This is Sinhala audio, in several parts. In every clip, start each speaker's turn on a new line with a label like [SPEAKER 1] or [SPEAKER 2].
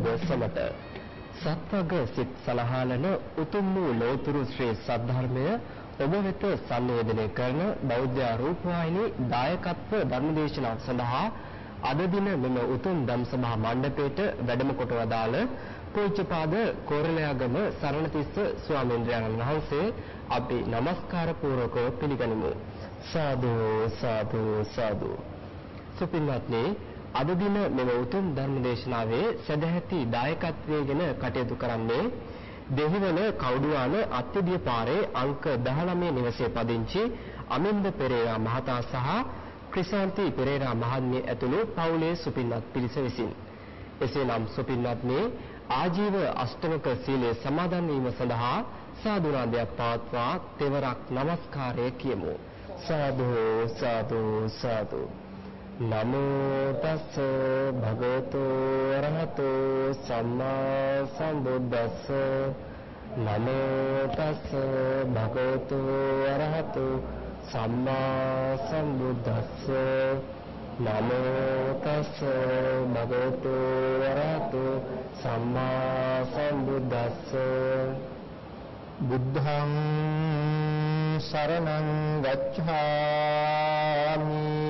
[SPEAKER 1] සරණයි සුපින්වත් ඔබ සමට සත්වග සිත් සලහාලන උතුම් වූ ලෝතුරු ශ්‍රී සද්ධර්මය ඔබ වෙත සංවේදනය කරන බෞද්ධ රූපවාහිනී දායකත්ව ධර්මදේශනාව සඳහා අද දින මෙම උතුම් ධම්සභා මණ්ඩපයේට වැඩම කොට වදාළ පූජ්‍යපාද කෝරළයාගම සරණතිස්ස ස්වාමීන් වහන්සේ අපි নমස්කාර පූර්වකව පිළිගනිමු. සාදු සාදු සාදු. සුපින්වත්නි අද දින මෙම උතුම් ධර්ම දේශනාවේ සදැහැති දායකත්වයෙන් කටයුතු කරන්නේ දෙහිවල කවුඩුවාන අත්තිදිය පාරේ අංක 19 නිවසේ පදිංචි අමින්ද පෙරේරා මහතා සහ ක්‍රිසාන්ති පෙරේරා මහත්මිය ඇතුළු පවුලේ සුපින්වත් පිරිස විසින්. එසේනම් සුපින්වත්නි ආජීව අෂ්ටමක සීලය සමාදන් වීම සඳහා සාදුනාදයක් පවත්වා තෙවරක් নমස්කාරය කියමු. සාදු සාදු සාදු. නමෝ තස්ස භගවතු අරහතෝ සම්මා සම්බුද්දස්ස. නමෝ තස්ස භගවතු අරහතෝ සම්මා සම්බුද්දස්ස. නමෝ තස්ස භගවතු අරහතෝ සම්මා සම්බුද්දස්ස. බුද්ධං සරණං ගච්ඡාමි. බුද්ධං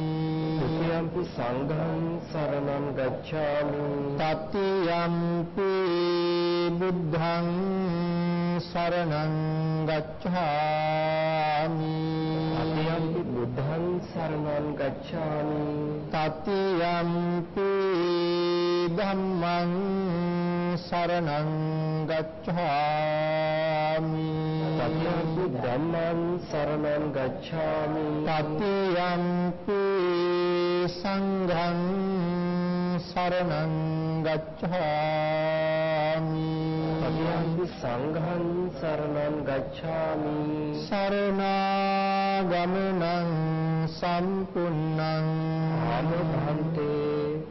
[SPEAKER 1] ဒ ුතියම්පි සංඝං සරණං ගච්ඡාමි. තතියම්පි බුද්ධං සරණං ගච්ඡාමි. තතියම්පි බුද්ධං සරණං ගච්ඡාමි. තතියම්පි ධම්මං සරණං ගච්ඡාමි. තතියම්පි ධම්මං සරණං ගච්ඡාමි. තතියම්පි සංඝං සරණං ගච්ඡාමි. තතියම්පි සංඝං සරණං ගච්ඡාමි. සරණාගමනං සම්පුන්නං ආමභන්තේ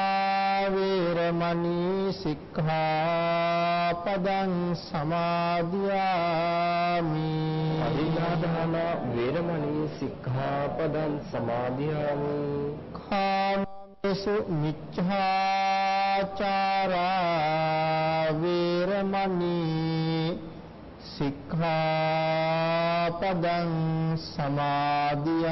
[SPEAKER 1] වේරමණී සික්ඛාපදං සමාදියාමි අදින්නාදානා වේරමණී සික්ඛාපදං සමාදියාමි කාමසු මිච්ඡාචාරා වේරමණී සික්ඛාපදං සමාදියාමි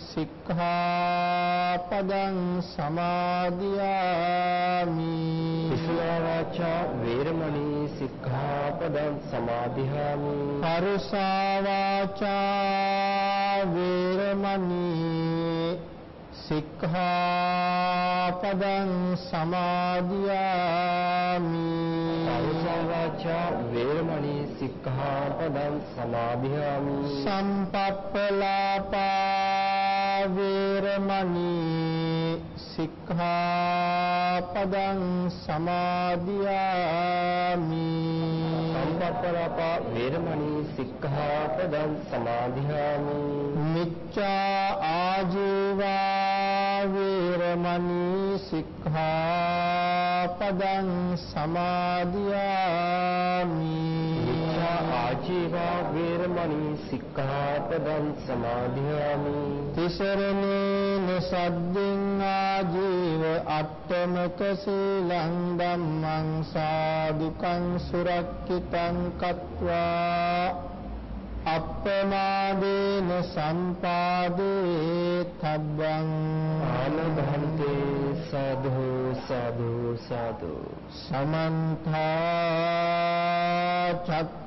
[SPEAKER 1] සික්ඛාපදං සමාදියාමි। විසුනා වාචා වේරමණී සික්ඛාපදං සමාදියාමි। පරුසා වාචා වේරමණී සික්ඛාපදං සමාදියාමි। පරුසා වාචා වේරමණී සික්ඛාපදං සමාදියාමි। සම්පප්පලාපා වේරමණී සික්ඛා සික්ඛාපදං සමාදියාමි
[SPEAKER 2] සම්පප්පලාපා වේරමණී සික්ඛාපදං සමාදියාමි
[SPEAKER 1] මිච්ඡා ආජීවා වේරමණී සික්ඛාපදං සමාදියාමි
[SPEAKER 2] ආජීවා වේරමණී සික්ඛාපදං සමාදියාමි.
[SPEAKER 1] තිසරණේන සද්දින් ආජීව අට්ඨමක සීලං ධම්මං සාදුකං සුරක්ෂිතං කତ୍වා. අප්පමාදේන සම්පාදේ තබ්බං.
[SPEAKER 2] ආනභන්තේ සාධු සාධු සාධු
[SPEAKER 1] සමන්ත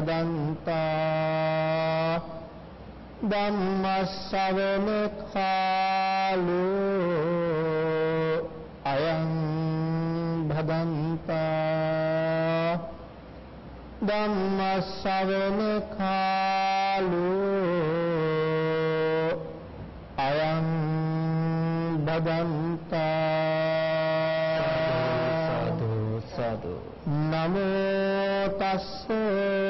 [SPEAKER 1] භදන්තා ධම්මස්සවන කාලෝ අයං භදන්තා ධම්මස්සවන කාලෝ අයං භදන්තා
[SPEAKER 2] සාධු සාධු
[SPEAKER 1] නමෝ තස්ස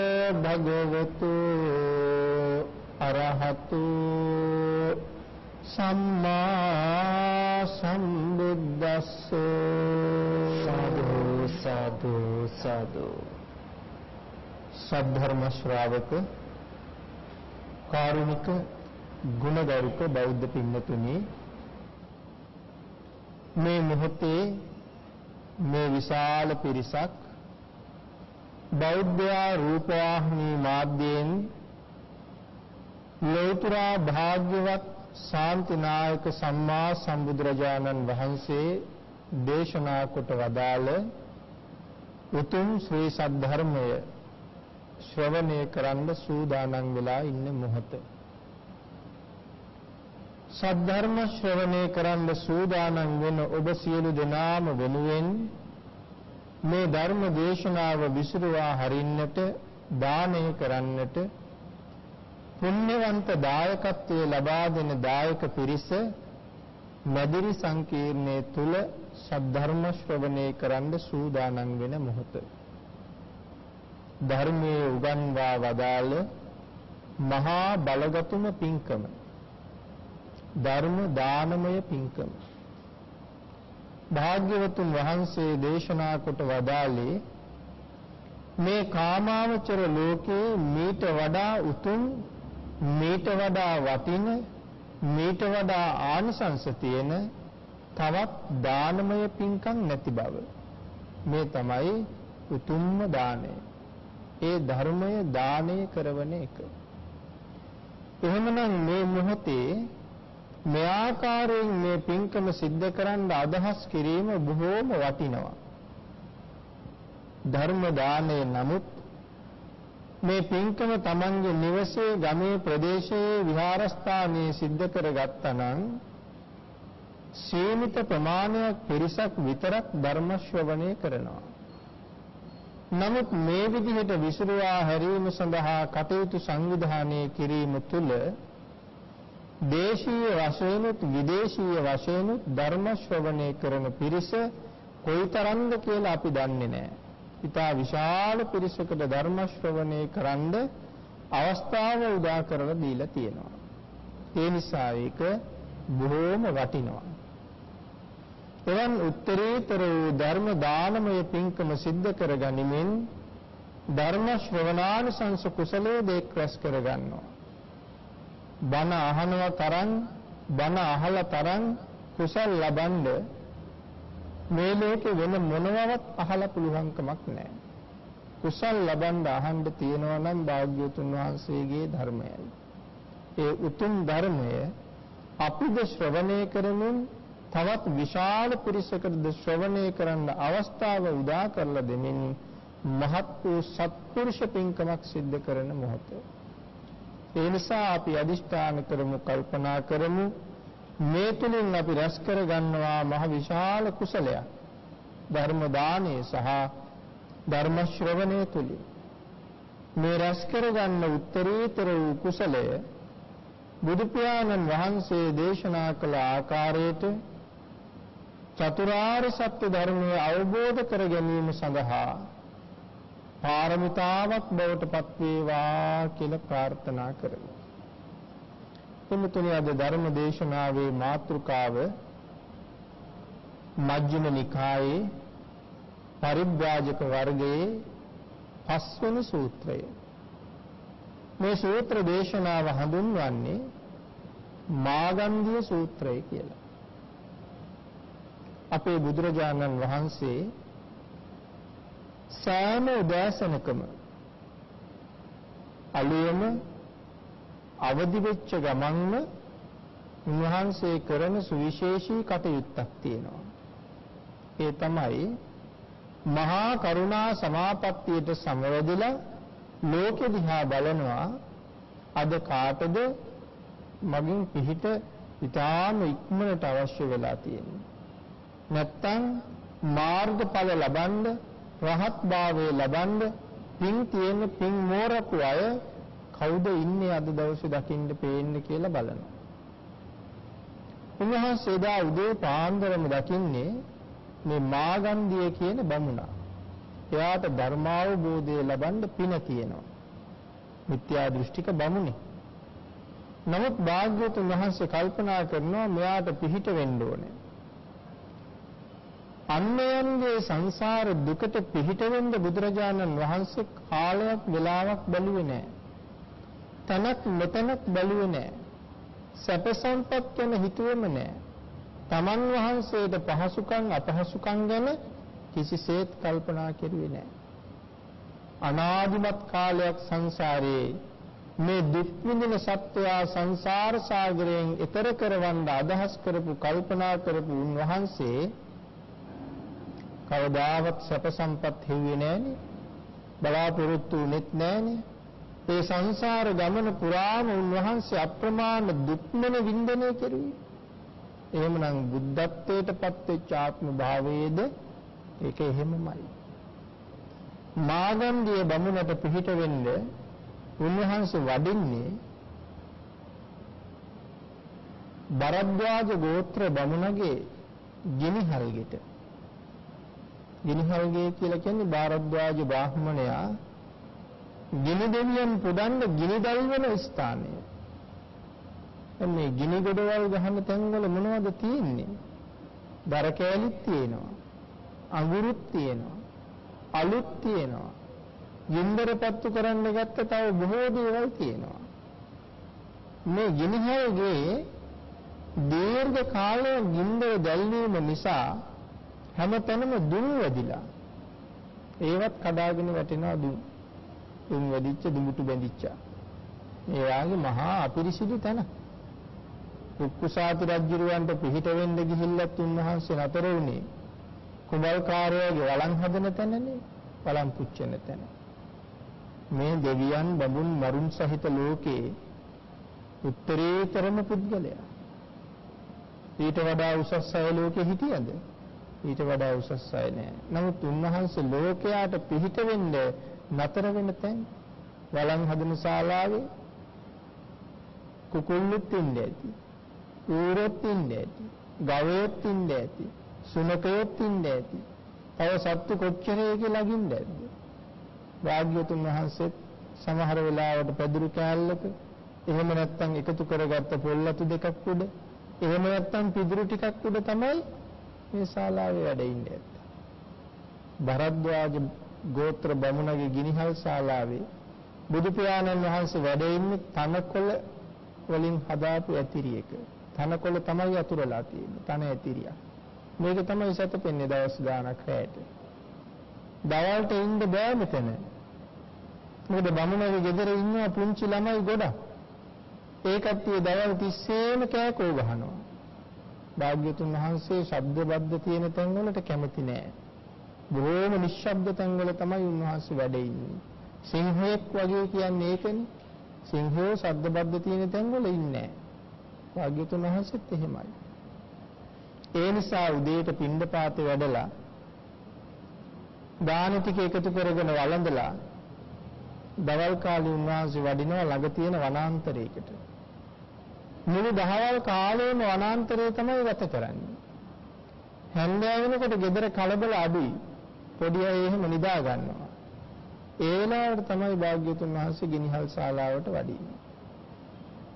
[SPEAKER 1] භගවතු අරහතු සම්මා සම්බුද්දස්ස
[SPEAKER 2] සාධු සාධු සාධු
[SPEAKER 1] සද්ධර්ම ශ්‍රාවක කාරුණික ගුණගරුක බෞද්ධ පින්නතුනි මේ මොහොතේ මේ විශාල පිරිසක් බෞද්ධ රූපවාහිනී මාධ්‍යයෙන් ලෝතර භාග්‍යවත් ශාන්තිනායක සම්මා සම්බුදුරජාණන් වහන්සේ දේශනා කොට වදාළ උතුම් ශ්‍රී සද්ධර්මය ශ්‍රවණය කරන්න සූදානම් වෙලා ඉන්න මොහොත. සද්ධර්ම ශ්‍රවණය කරන්න සූදානම් වෙන ඔබ සියලු දෙනාම වෙනුවෙන් මේ ධර්ම දේශනාව විසිරුවා හරින්නට දානය කරන්නට පුණ්‍යවන්ත දායකත්වයේ ලබා දෙන දායක පිරිස මැදිරි සංකීර්ණයේ තුල සද්ධර්ම ශ්‍රවණය කරන්න සූදානම් වෙන මොහොත. ධර්මයේ උගන්වා වදාළ මහා බලගතුම පින්කම. ධර්ම දානමය පින්කම. භාග්‍යවතුන් වහන්සේ දේශනා කොට වදාළේ මේ කාමාවචර ලෝකේ මීට වඩා උතුම් මීට වඩා වටින මීට වඩා ආනිසංස තියෙන තවත් දානමය පින්කම් නැති බව. මේ තමයි උතුම්ම දාණය ඒ ධර්මය දානය කරවන එක. එහෙමනම් මේ මොහොතේ මේ ආකාරයෙන් මේ පින්කම සිද්ධ කරන්න අදහස් කිරීම බොහෝම වටිනවා. ධර්ම දානය නමුත් මේ පින්කම Tamange නිවසේ ගමේ ප්‍රදේශයේ විහාරස්ථානයේ සිද්ධ කරගත්තා නම් සීමිත ප්‍රමාණයක් පිරිසක් විතරක් ධර්ම ශ්‍රවණය කරනවා. නමුත් මේ විදිහට විසිරුවා හැරීම සඳහා කටයුතු සංවිධානය කිරීම තුළ දේශීය වශයෙන්ුත් විදේශීය වශයෙන්ුත් ධර්ම ශ්‍රවණය කරන පිරිස කොයිතරම්ද කියලා අපි දන්නේ නැහැ. ඉතා විශාල පිරිසකට ධර්ම ශ්‍රවණය කරන්න අවස්ථාව උදා කරලා දීලා තියෙනවා. ඒ නිසා ඒක බොහෝම වටිනවා. එවන් උත්තරීතර වූ ධර්ම දානමය පින්කම සිද්ධ කර ගනිමින් ධර්ම ශ්‍රවණානුසංස කුසලයේ දෙක් රැස් කර ගන්නවා. බණ අහනවා තරම් බණ අහලා තරම් කුසල් ලබනද මේ ලෝකේ වෙන මොනවත් අහලා පුළුවන්කමක් නැහැ. කුසල් ලබන්න අහන්න තියෙනවා නම් භාග්‍යවතුන් වහන්සේගේ ධර්මයයි. ඒ උතුම් ධර්මය අපිද ශ්‍රවණය කරමින් තවත් විශාල පිරිසකටද ශ්‍රවණය කරන්න අවස්ථාව උදා කරලා දෙමින් මහත් වූ සත්පුරුෂ පින්කමක් සිද්ධ කරන මොහොත. ඒ නිසා අපි අදිෂ්ඨාන කරමු කල්පනා කරමු මේ තුලින් අපි රැස් කර ගන්නවා මහ විශාල කුසලයක්. ධර්ම දානය සහ ධර්ම ශ්‍රවණය තුලින් මේ රැස් කර ගන්න උත්තරීතර වූ කුසලය බුදු පියාණන් වහන්සේ දේශනා කළ ආකාරයට චතුරාර්ය සත්‍ය ධර්මය අවබෝධ කර ගැනීම සඳහා පාරමිතාවක් බවට පත් වේවා කියලා ප්‍රාර්ථනා කරමු. එමුතුනි අද ධර්ම දේශනාවේ මාතෘකාව මජ්ක්‍ධිම නිකායේ පරිබ්‍රාජක වර්ගයේ පස්වෙනි සූත්‍රය. මේ සූත්‍ර දේශනාව හඳුන්වන්නේ මාගන්ධිය සූත්‍රය කියලා. අපේ බුදුරජාණන් වහන්සේ සෑම උදෑසනකම අලියම අවදි වෙච්ච ගමන්ම උන්වහන්සේ කරන සුවිශේෂී කටයුත්තක් තියෙනවා. ඒ තමයි මහා කරුණා සමාපත්තියට සමවැදිලා ලෝකෙ දිහා බලනවා අද කාටද මගින් පිහිට ඊටාම ඉක්මනට අවශ්‍ය වෙලා තියෙන්නේ. නැත්තම් මාර්ගඵල ලබන්න රහත් භාවයේ ලබන්න පින් තියෙන පින් මෝරපු අය කවුද ඉන්නේ අද දවසේ දකින්න පේන්නේ කියලා බලනවා. උන්වහන්සේ දා උදේ පාන්දරම දකින්නේ මේ මාගන්ධිය කියන බමුණා. එයාට ධර්මාවබෝධය ලබන්න පින තියෙනවා. මිත්‍යා දෘෂ්ටික බමුණේ. නමුත් භාග්‍යවතුන් වහන්සේ කල්පනා කරනවා මෙයාට පිහිට වෙන්න ඕනේ. අන්‍යයන්ගේ සංසාර දුකට පිහිට වෙන්න බුදුරජාණන් වහන්සේ කාලයක් වෙලාවක් බැලුවේ නැහැ. තනක් මෙතනක් බැලුවේ නැහැ. සැප සම්පත් ගැන හිතුවේම නැහැ. තමන් වහන්සේට පහසුකම් අපහසුකම් ගැන කිසිසේත් කල්පනා කෙරුවේ නැහැ. අනාදිමත් කාලයක් සංසාරයේ මේ දුක් විඳින සත්වයා සංසාර සාගරයෙන් එතර කරවන්න අදහස් කරපු කල්පනා කරපු උන්වහන්සේ කවදාවත් සැප සම්පත් හෙව්වේ නැහනේ බලාපොරොත්තු වෙන්නේ නැහනේ ඒ සංසාර ගමන පුරාම උන්වහන්සේ අප්‍රමාණ දුක්මන වින්දනය කෙරුවේ. එහෙමනම් බුද්ධත්වයට පත්වෙච්ච ආත්ම භාවයේද? ඒක එහෙමමයි. මාගන්ධිය බමුණට පිහිට වෙන්න උන්වහන්සේ වඩින්නේ බරද්වාජ ගෝත්‍ර බමුණගේ ගිනිහල්ගෙට ගිනිහල්ගේ කියලා කියන්නේ බාරද්වාජ බ්‍රාහ්මණයා ගිනි දෙවියන් පුදන්න ගිනි දල්වන ස්ථානය. මේ ගිනි ගොඩවල් ගහන තැන්වල මොනවද තියෙන්නේ? දර කෑලිත් තියෙනවා. අඟුරුත් තියෙනවා. අලුත් තියෙනවා. ගින්දර පත්තු කරන්න ගත්ත තව බොහෝ දේවල් තියෙනවා. මේ ගිනිහල්ගේ දීර්ඝ කාලයක් ගින්දර දැල්වීම නිසා හැමතැනම දුම් වැදිලා ඒවත් කඩාගෙන වැටෙනවා දුම්. දුම් වැදිච්ච දුමුටු බැඳිච්චා. ඒ වාගේ මහා අපිරිසිදු තැන. කුක්කුසාති රජුරවන්ට පිහිට වෙන්න ගිහිල්ලත් උන්වහන්සේ නතර වුණේ කුඹල් කාර්යයේ වළං හදන තැනනේ වළං පුච්චන තැන. මේ දෙවියන් බඹුන් මරුන් සහිත ලෝකේ උත්තරීතරම පුද්ගලයා. ඊට වඩා උසස් අය ලෝකේ හිටියද? ඊට වඩා උසස් අය නෑ. නමුත් උන්වහන්සේ ලෝකයාට පිහිට වෙන්න නතර වෙන තැන් වළං හදන ශාලාවේ කුකුල්ලුත් ඉන්නේ ඇති. ඌරොත් ඉන්නේ ඇති. ගවයෙක් ඉන්නේ ඇති. සුනකයෙක් ඉන්නේ ඇති. තව සත්තු කොච්චරේ කියලා ගින්ද ඇද්ද? වාග්යතුන් වහන්සේත් සමහර වෙලාවට පැදුරු කෑල්ලක එහෙම නැත්නම් එකතු කරගත්ත පොල්ලතු දෙකක් උඩ එහෙම නැත්නම් පිදුරු ටිකක් උඩ තමයි මේ ශාලාවේ වැඩ ඉන්නේ ඇත්ත. භරද්වාජ ගෝත්‍ර බමුණගේ ගිනිහල් ශාලාවේ බුදු පියාණන් වහන්සේ වැඩ ඉන්නේ තනකොළ වලින් හදාපු ඇතිරියක. තනකොළ තමයි අතුරලා තියෙන්නේ. තන ඇතිරියක්. මේක තමයි සතපෙන්නේ දවස් ගාණක් රැයට. දවල්ට ඉන්න බෑ මෙතන. මොකද බමුණගේ ගෙදර ඉන්නවා පුංචි ළමයි ගොඩක්. ඒ කට්ටිය දවල් තිස්සේම කෑකෝ ගහනවා. භාග්‍යතුන් වහන්සේ ශබ්ද බද්ද තියෙන තැන්වලට කැමති නෑ. බොහෝම නිශ්ශබ්ද තැන්වල තමයි උන්වහන්සේ වැඩ ඉන්නේ. සිංහයෙක් වගේ කියන්නේ ඒකනේ. සිංහයෝ ශබ්ද බද්ද තියෙන තැන්වල ඉන්නේ නෑ. භාග්‍යතුන් වහන්සේත් එහෙමයි. ඒ නිසා උදේට පින්ඩපාතේ වැඩලා දාන ටික එකතු කරගෙන වළඳලා දවල් කාලේ උන්වහන්සේ වඩිනවා ළඟ තියෙන වනාන්තරයකට. මුළු දහවල් කාලේම වනාන්තරයේ තමයි ගත කරන්නේ. හැන්දෑව වෙනකොට ගෙදර කලබල අඩුයි. පොඩි අය එහෙම නිදා ගන්නවා. ඒ වෙලාවට තමයි භාග්‍යතුන් වහන්සේ ගිනිහල් ශාලාවට වඩින්නේ.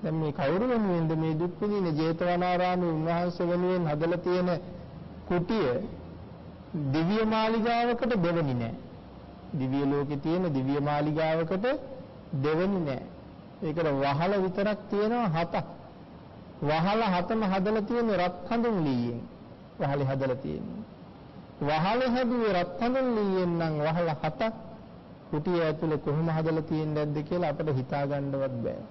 [SPEAKER 1] දැන් මේ කවුරු වෙනුවෙන්ද මේ දුක් විඳින ජේතවනාරාමයේ උන්වහන්සේ වෙනුවෙන් හදලා තියෙන කුටිය දිව්‍ය මාලිගාවකට දෙවෙනි නෑ. දිව්‍ය ලෝකේ තියෙන දිව්‍ය මාලිගාවකට දෙවෙනි නෑ. ඒකට වහල විතරක් තියෙනවා හතක්. වහල හතම හදලා තියෙන රත් හඳුන් ලීයෙන්. වහලේ හදලා තියෙන්නේ. වහලේ හැදුවේ රත් හඳුන් ලීයෙන් නම් වහල හතක් කුටිය ඇතුලේ කොහොම හදලා තියෙන්නේ නැද්ද කියලා අපිට හිතා ගන්නවත් බෑ.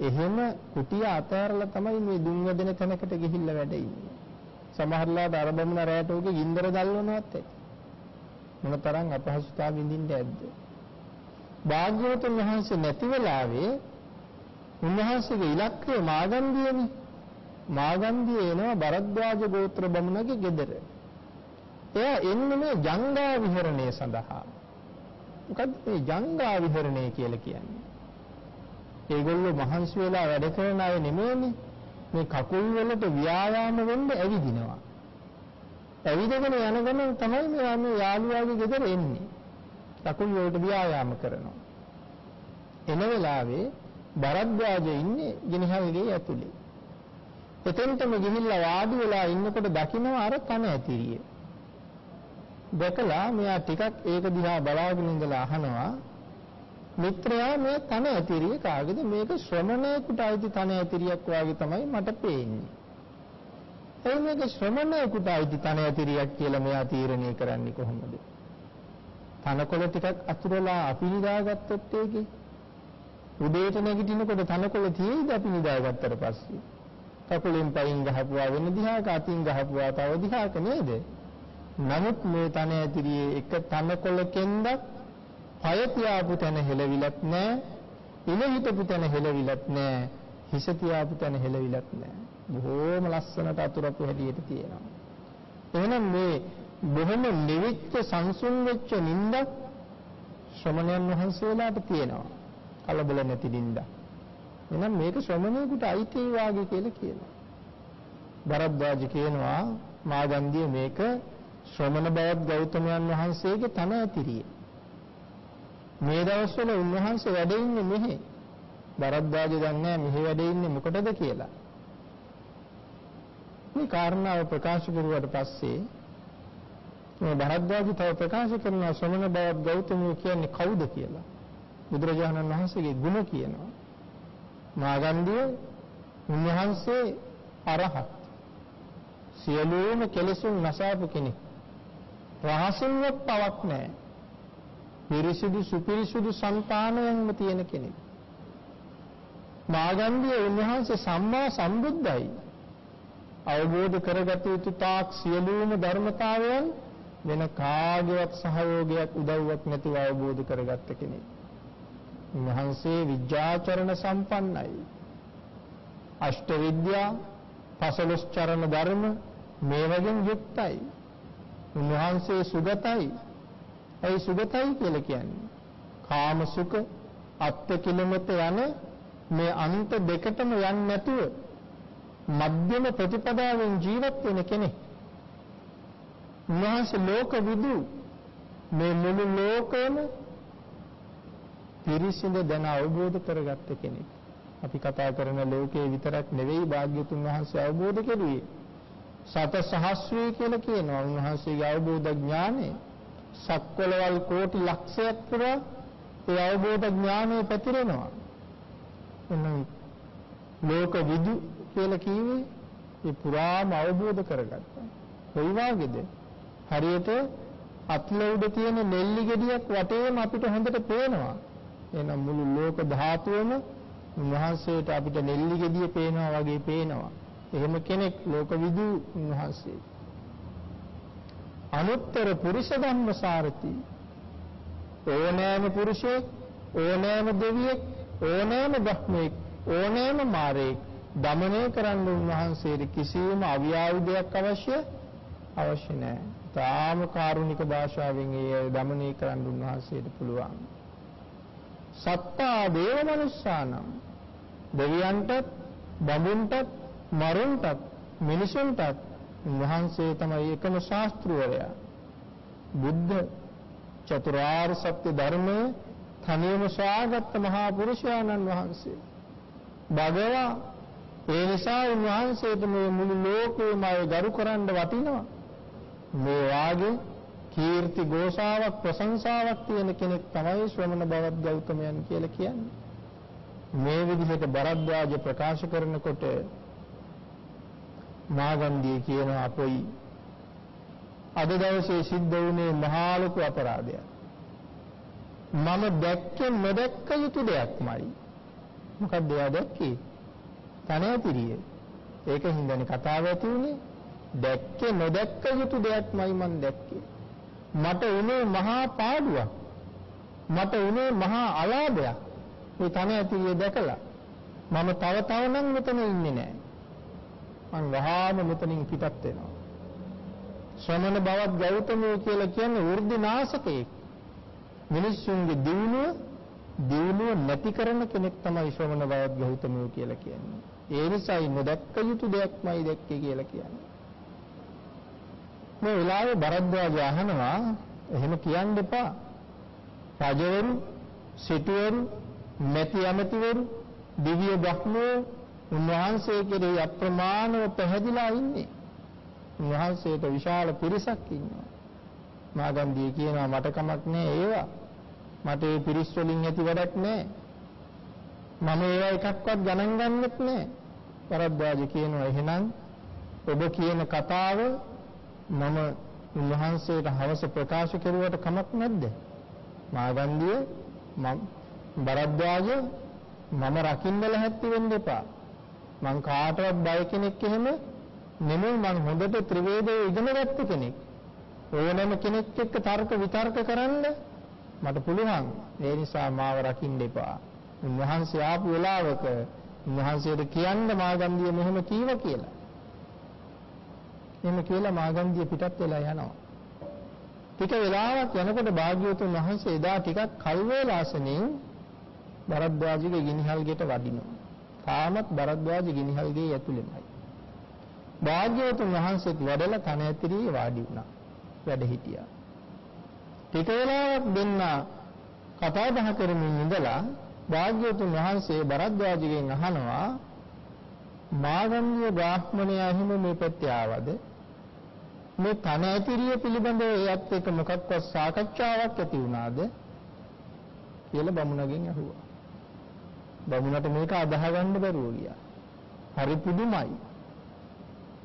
[SPEAKER 1] එහෙම කුටිය අතෑරලා තමයි මේ දුම් වැදෙන තැනකට ගිහිල්ලා වැඩ ඉන්නේ. සමහරලාට අර බමුණ රැයට උගේ ගින්දර දැල්වනවත් ඇති. මොනතරම් අපහසුතාව විඳින්න ඇද්ද? භාග්‍යවතුන් වහන්සේ නැති වෙලාවේ උන්වහන්සේගේ ඉලක්කය මාගන්ධියනේ. මාගන්ධිය එනවා බරද්වාජ ගෝත්‍ර බමුණගේ ගෙදර. එයා එන්නේ මේ ජංගා විහරණය සඳහා. මොකද්ද මේ ජංගා විහරණය කියලා කියන්නේ? ඒගොල්ලෝ මහන්සි වෙලා වැඩ කරන අය නෙමෙයිනේ. මේ කකුල් වලට ව්‍යායාම වෙන්න ඇවිදිනවා. ඇවිදගෙන යන ගමන් තමයි මේ මේ යාළුවාගේ ගෙදර එන්නේ. කකුල් වලට ව්‍යායාම කරනවා. එන වෙලාවේ බරද්වාජ ඉන්නේ ගිනිහල්ගේ ඇතුලේ. එතෙන්ටම ගිහිල්ලා වාඩි වෙලා ඉන්නකොට දකින්නවා අර කන ඇතිරිය. දැකලා මෙයා ටිකක් ඒක දිහා බලාගෙන ඉඳලා අහනවා මිත්‍රයා මේ තන ඇතිරිය කාගේද මේක ශ්‍රමණේකට අයිති තන ඇතිරියක් වාගේ තමයි මට පේන්නේ. ඒ මේක ශ්‍රමණේකට අයිති තන ඇතිරියක් කියලා මෙයා තීරණය කරන්නේ කොහොමද? තනකොළ ටිකක් අතුරලා අපි නිදාගත්තොත් ඒකේ උදේට නැගිටිනකොට තනකොළ තියෙයිද අපි නිදාගත්තට පස්සේ? කකුලෙන් පයින් ගහපුවා වෙන දිහාක අතින් ගහපුවා තව දිහාක නේද? නමුත් මේ තන ඇතිරියේ එක තනකොළ කෙන්දක් පය තියාපු තැන හෙලවිලත් නැහැ. ඉන හිටපු තැන හෙලවිලත් නැහැ. හිස තියාපු තැන හෙලවිලත් නැහැ. බොහෝම ලස්සනට අතුරපු හැටියට තියෙනවා. එහෙනම් මේ බොහොම නිවිච්ච සංසුන් වෙච්ච නිින්දක් ශ්‍රමණයන් වහන්සේලාට තියෙනවා. කලබල නැති නිින්දක්. එහෙනම් මේක ශ්‍රමණයෙකුට අයිති වාගේ කියලා කියනවා. බරද්වාජ කියනවා මාගන්ධිය මේක ශ්‍රමණ බවත් ගෞතමයන් වහන්සේගේ තන ඇතිරිය. මේ දවස්වල උන්වහන්සේ වැඩ ඉන්නේ මෙහි. බරද්දාජ දන්නේ මෙහි වැඩ ඉන්නේ මොකටද කියලා. මේ කාරණාව ප්‍රකාශ කරුවාට පස්සේ මේ බරද්දාජ තව ප්‍රකාශ කරන ශ්‍රමණ බවත් ගෞතමය කියන්නේ කවුද කියලා. බුදුරජාණන් වහන්සේගේ ගුණ කියනවා. මාගන්ධිය උන්වහන්සේ අරහත් සියලුම කෙලෙසුන් නසාපු කෙනෙක්. රහසින්වත් පවක් නැහැ. පිරිසිදු සුපිරිසිදු సంతානයෙන්ම තියෙන කෙනෙක්. මාගන්ධිය උන්වහන්සේ සම්මා සම්බුද්ධයි. අවබෝධ කරගත යුතු තාක් සියලුම ධර්මතාවයන් වෙන කාගේවත් සහයෝගයක් උදව්වක් නැතිව අවබෝධ කරගත්ත කෙනෙක්. උන්වහන්සේ විද්‍යාචරණ සම්පන්නයි. අෂ්ට විද්‍යා, පසළොස් චරණ ධර්ම මේ වගේ යුක්තයි. උන්වහන්සේ සුගතයි. ඇයි සුගතයි කියලා කියන්නේ? කාම සුඛ, අත්ති කිලමත යන මේ අන්ත දෙකටම යන්නේ නැතුව මධ්‍යම ප්‍රතිපදාවෙන් ජීවත් වෙන කෙනෙක්. උන්වහන්සේ ලෝක විදු මේ මුළු ලෝකෙම පිරිසිඳ දැන අවබෝධ කරගත්ත කෙනෙක්. අපි කතා කරන ලෝකේ විතරක් නෙවෙයි භාග්‍යතුන් වහන්සේ අවබෝධ කෙරුවේ. සත සහස්‍රය කියලා කියනවා. උන්වහන්සේගේ අවබෝධ ඥානය සක්වලවල් කෝටි ලක්ෂයක් පුරා ඒ අවබෝධ ඥානය පැතිරෙනවා. එනම් ලෝක විදු කියලා කිව්වේ ඒ පුරාම අවබෝධ කරගත්තා. කොයි වාගේද? හරියට අත්ල උඩ තියෙන නෙල්ලි ගෙඩියක් වටේම අපිට හොඳට පේනවා. එහෙනම් මුළු ලෝක ධාතුවම උන්වහන්සේට අපිට නෙල්ලි gediye පේනවා වගේ පේනවා. එහෙම කෙනෙක් ලෝකවිදු උන්වහන්සේ. අනුත්තර පුරුෂ ධම්මසාරති ඕනෑම පුරුෂයෙක් ඕනෑම දෙවියෙක් ඕනෑම බ්‍රහ්මෙක් ඕනෑම මාරයෙක් দমনය කරන්න උන්වහන්සේට කිසියම් අවියාවුදයක් අවශ්‍ය අවශ්‍ය නැහැ. තාම කාරුණික භාෂාවෙන් ඒ දමනය කරන්න උන්වහන්සේට පුළුවන්. සත්තා දේව මනුස්සානම් දෙවියන්ටත් බඹුන්ටත් මරුන්ටත් මිනිසුන්ටත් උන්වහන්සේ තමයි එකම ශාස්ත්‍රවරයා. බුද්ධ චතුරාර්ය සත්‍ය ධර්මයේ තනියම සොයාගත් මහා පුරුෂයාණන් වහන්සේ. භගවා ඒ නිසා උන්වහන්සේට මේ මුළු ලෝකෙම අය ගරු කරන්න වටිනවා. මේ වාගේ කීර්ති ഘോഷාවක් ප්‍රශංසාවක් තියෙන කෙනෙක් තමයි ශ්‍රමණ බවත් ගෞතමයන් කියලා කියන්නේ. මේ විදිහට බරද්වාජ ප්‍රකාශ කරනකොට මාගන්ධිය කියන අපොයි අද දවසේ සිද්ධ වුණේ මහා ලොකු අපරාධයක්. මම දැක්කේ නොදැක්ක යුතු දෙයක්මයි. මොකක්ද එයා දැක්කේ? තනයතිරිය. ඒක හින්දානේ කතාව ඇති උනේ. දැක්කේ නොදැක්ක යුතු දෙයක්මයි මම දැක්කේ. මට උනේ මහා පාඩුවක්. මට උනේ මහා අලාභයක්. මේ තනයතිරිය දැකලා මම තව තව නම් මෙතන ඉන්නේ නැහැ. මං වහාම මෙතනින් පිටත් වෙනවා. ශ්‍රමණ බවත් ගෞතමෝ කියලා කියන්නේ වෘද්ධිනාශකයෙක්. මිනිස්සුන්ගේ දියුණුව දියුණුව නැති කරන කෙනෙක් තමයි ශ්‍රමණ බවත් ගෞතමෝ කියලා කියන්නේ. ඒ නිසායි නොදැක්ක යුතු දෙයක්මයි දැක්කේ කියලා කියන්නේ. මේ වෙලාවේ බරද්වාජ අහනවා එහෙම කියන්න එපා. රජවරු, සිටුවරු, මෙති ඇමතිවරු, දිව්‍ය බ්‍රහ්මෝ උන්වහන්සේ කෙරෙහි අප්‍රමාණව පැහැදිලා ඉන්නේ. උන්වහන්සේට විශාල පිරිසක් ඉන්නවා. මාගන්දී කියනවා මට කමක් නෑ ඒවා. මට ඒ පිරිස් වලින් ඇති වැඩක් නෑ. මම ඒවා එකක්වත් ගණන් ගන්නෙත් නෑ. පරද්දාජ කියනවා එහෙනම් ඔබ කියන කතාව මම උන්වහන්සේට හවස ප්‍රකාශ කරුවට කමක් නැද්ද? මාගන්දිය මම බරද්දාජ මම රකින්න ලැහැත්ති වෙන්න එපා. මං කාටවත් බය කෙනෙක් එහෙම නෙමෙයි මං හොඳට ත්‍රිවේදයේ ඉගෙනගත්ත කෙනෙක්. ඕනෑම කෙනෙක් එක්ක තර්ක විතර්ක කරන්න මට පුළුවන්. ඒ නිසා මාව රකින්න එපා. උන්වහන්සේ ආපු වෙලාවක උන්වහන්සේට කියන්න මාගන්දිය මෙහෙම කීව කියලා. එහෙම කියලා මාගන්දිය පිටත් වෙලා යනවා. ටික වෙලාවක් යනකොට භාග්‍යවතුන් වහන්සේ එදා ටිකක් කල් වේලාසනින් බරද්වාජගේ ගිනිහල් ගෙට වඩිනවා. තාමත් බරද්වාජ ගිනිහල්ගේ ඇතුළෙමයි. භාග්‍යවතුන් වහන්සේත් වැඩලා තන ඇතිරියේ වාඩි වුණා. වැඩ හිටියා. ටික වෙලාවක් දෙන්න කතා බහ කරමින් ඉඳලා භාග්‍යවතුන් වහන්සේ බරද්වාජගෙන් අහනවා මාගම්‍ය බ්‍රාහ්මණයා හිම මේ පැත්තේ ආවද මේ තන ඇතිරිය පිළිබඳව එයත් එක්ක මොකක්වත් සාකච්ඡාවක් ඇති වුණාද කියලා බමුණගෙන් අහුවා බමුණට මේක අදාහ ගන්න බැරුව ගියා. හරි පුදුමයි.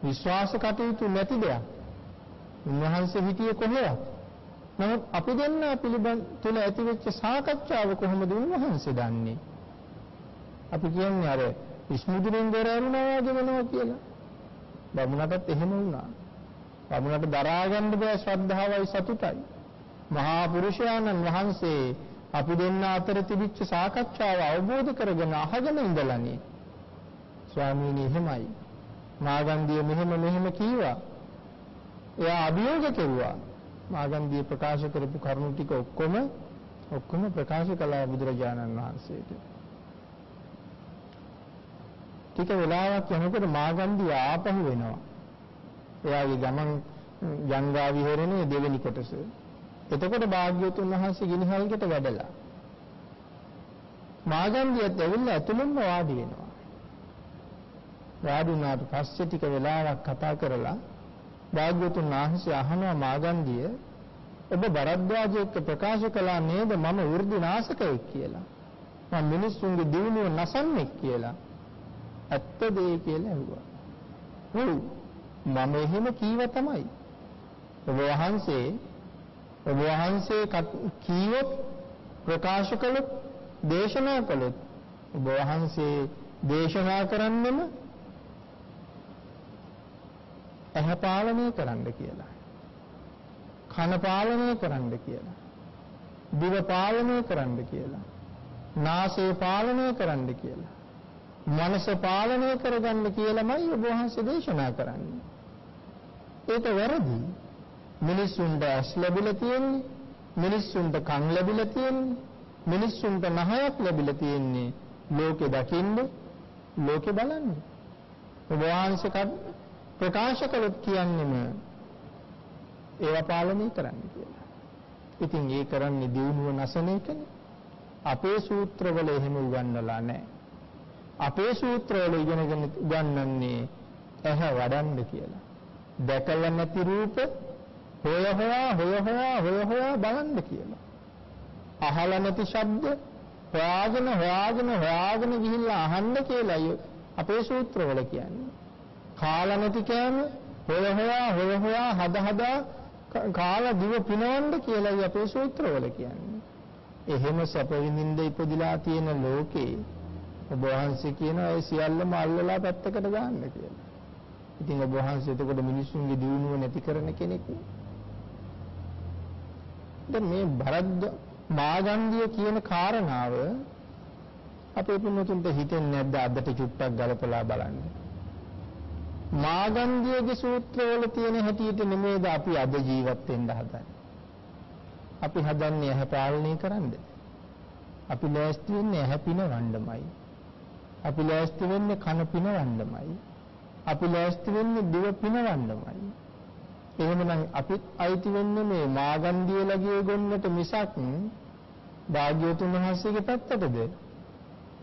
[SPEAKER 1] විශ්වාස කටයුතු නැති දෙයක්. උන්වහන්සේ හිටියේ කොහෙවත්? නමුත් අපි දෙන්න පිළිබඳ තුල ඇතිවෙච්ච සාකච්ඡාව කොහොමද උන්වහන්සේ දන්නේ? අපි කියන්නේ අර ඉස්මුදුරින් දරවනවා වගේ වෙනවා කියලා. බමුණටත් එහෙම වුණා. බමුණට දරා ගන්න බෑ ශ්‍රද්ධාවයි සතුටයි. මහා පුරුෂයාණන් වහන්සේ අපි දෙන්න අතර තිබිච්ච සාකච්ඡාව අවබෝධ කරගෙන අහගෙන ඉඳලානේ. ස්වාමීනි එහෙමයි. මාගන්දිය මෙහෙම මෙහෙම කීවා. එයා අභියෝග කෙරුවා. මාගන්දිය ප්‍රකාශ කරපු කරුණු ටික ඔක්කොම ඔක්කොම ප්‍රකාශ කළා බුදුරජාණන් වහන්සේට. ටික වෙලාවක් යනකොට මාගන්දිය ආපහු වෙනවා. එයාගේ ගමන් ගංගා විහරණයේ දෙවෙනි කොටස. එතකොට භාග්‍යවතුන් වහන්සේ ගිනිහල්කට වැඩලා මාගන්දියත් ඇවිල්ලා ඇතුළෙන්ම වාඩි වෙනවා. වාඩි වුණාට පස්සේ ටික වෙලාවක් කතා කරලා භාග්‍යවතුන් වහන්සේ අහනවා මාගන්ධිය ඔබ බරද්වාජ එක්ක ප්‍රකාශ කළා නේද මම වෘද්ධිනාශකයෙක් කියලා. මම මිනිස්සුන්ගේ දියුණුව නසන්නේ කියලා. ඇත්තද ඒ කියලා ඇහුවා. ඔව් මම එහෙම කීව තමයි. ඔබ වහන්සේ ඔබ වහන්සේ කීවොත් ප්‍රකාශ කළොත් දේශනා කළොත් ඔබ වහන්සේ දේශනා කරන්නෙම ඇහැ පාලනය කරන්න කියලා. කන පාලනය කරන්න කියලා. දිව පාලනය කරන්න කියලා. නාසය පාලනය කරන්න කියලා. මනස පාලනය කරගන්න කියලාමයි ඔබ වහන්සේ දේශනා කරන්නේ. ඒක වැරදි. මිනිස්සුන්ට ඇස් ලැබිලා තියෙන්නේ, මිනිස්සුන්ට කන් ලැබිලා තියෙන්නේ, මිනිස්සුන්ට නහයක් ලැබිලා තියෙන්නේ ලෝකෙ දකින්න, ලෝකෙ බලන්න. ඔබ වහන්සේ ප්‍රකාශ කළොත් කියන්නේම ඒවා පාලනය කරන්න කියලා. ඉතින් ඒ කරන්නේ දියුණුව නැසන එකනේ. අපේ සූත්‍රවල එහෙම උගන්වලා නැහැ. අපේ සූත්‍රවල ඉගෙනගෙන උගන්වන්නේ ඇහැ වඩන්න කියලා. දැකලා නැති රූප හොය හොයා හොය හොයා හොය හොයා බලන්න කියලා. අහලා නැති ශබ්ද හොයාගෙන හොයාගෙන හොයාගෙන ගිහිල්ලා අහන්න කියලායි අපේ සූත්‍රවල කියන්නේ. කාලා නැති කෑම හොය හොයා හොය හොයා හද හදා කාලා දිව පිනවන්න කියලායි අපේ සූත්‍රවල කියන්නේ. එහෙම සැප විඳින්න ඉපදිලා තියෙන ලෝකේ ඔබ වහන්සේ කියනවා ඒ සියල්ලම අල්ලලා පැත්තකට දාන්න කියලා. ඉතින් ඔබ වහන්සේ එතකොට මිනිස්සුන්ගේ දියුණුව නැති කරන කෙනෙක් නේ. දැන් මේ භරද්ද මාගන්ධිය කියන කාරණාව අපේ පුණතුන්ට හිතෙන්නේ නැද්ද අදට චුට්ටක් ගලපලා බලන්න. මාගන්ධියගේ සූත්‍රවල තියෙන හැටියට නෙමෙයිද අපි අද ජීවත් වෙන්න හදන්නේ. අපි හදන්නේ ඇහැ පාලනය කරන්නද? අපි ලෑස්ති වෙන්නේ ඇහැ පිනවන්නමයි. අපි ලෑස්ති වෙන්නේ කන පිනවන්නමයි. අපි ලෑස්ති වෙන්නේ දිව පිනවන්නමයි. එහෙමනම් අපිත් අයිති වෙන්නේ මේ මාගන්ධිය ලගිය ගොන්නට මිසක් භාග්‍යවතුන් වහන්සේගේ පැත්තටද?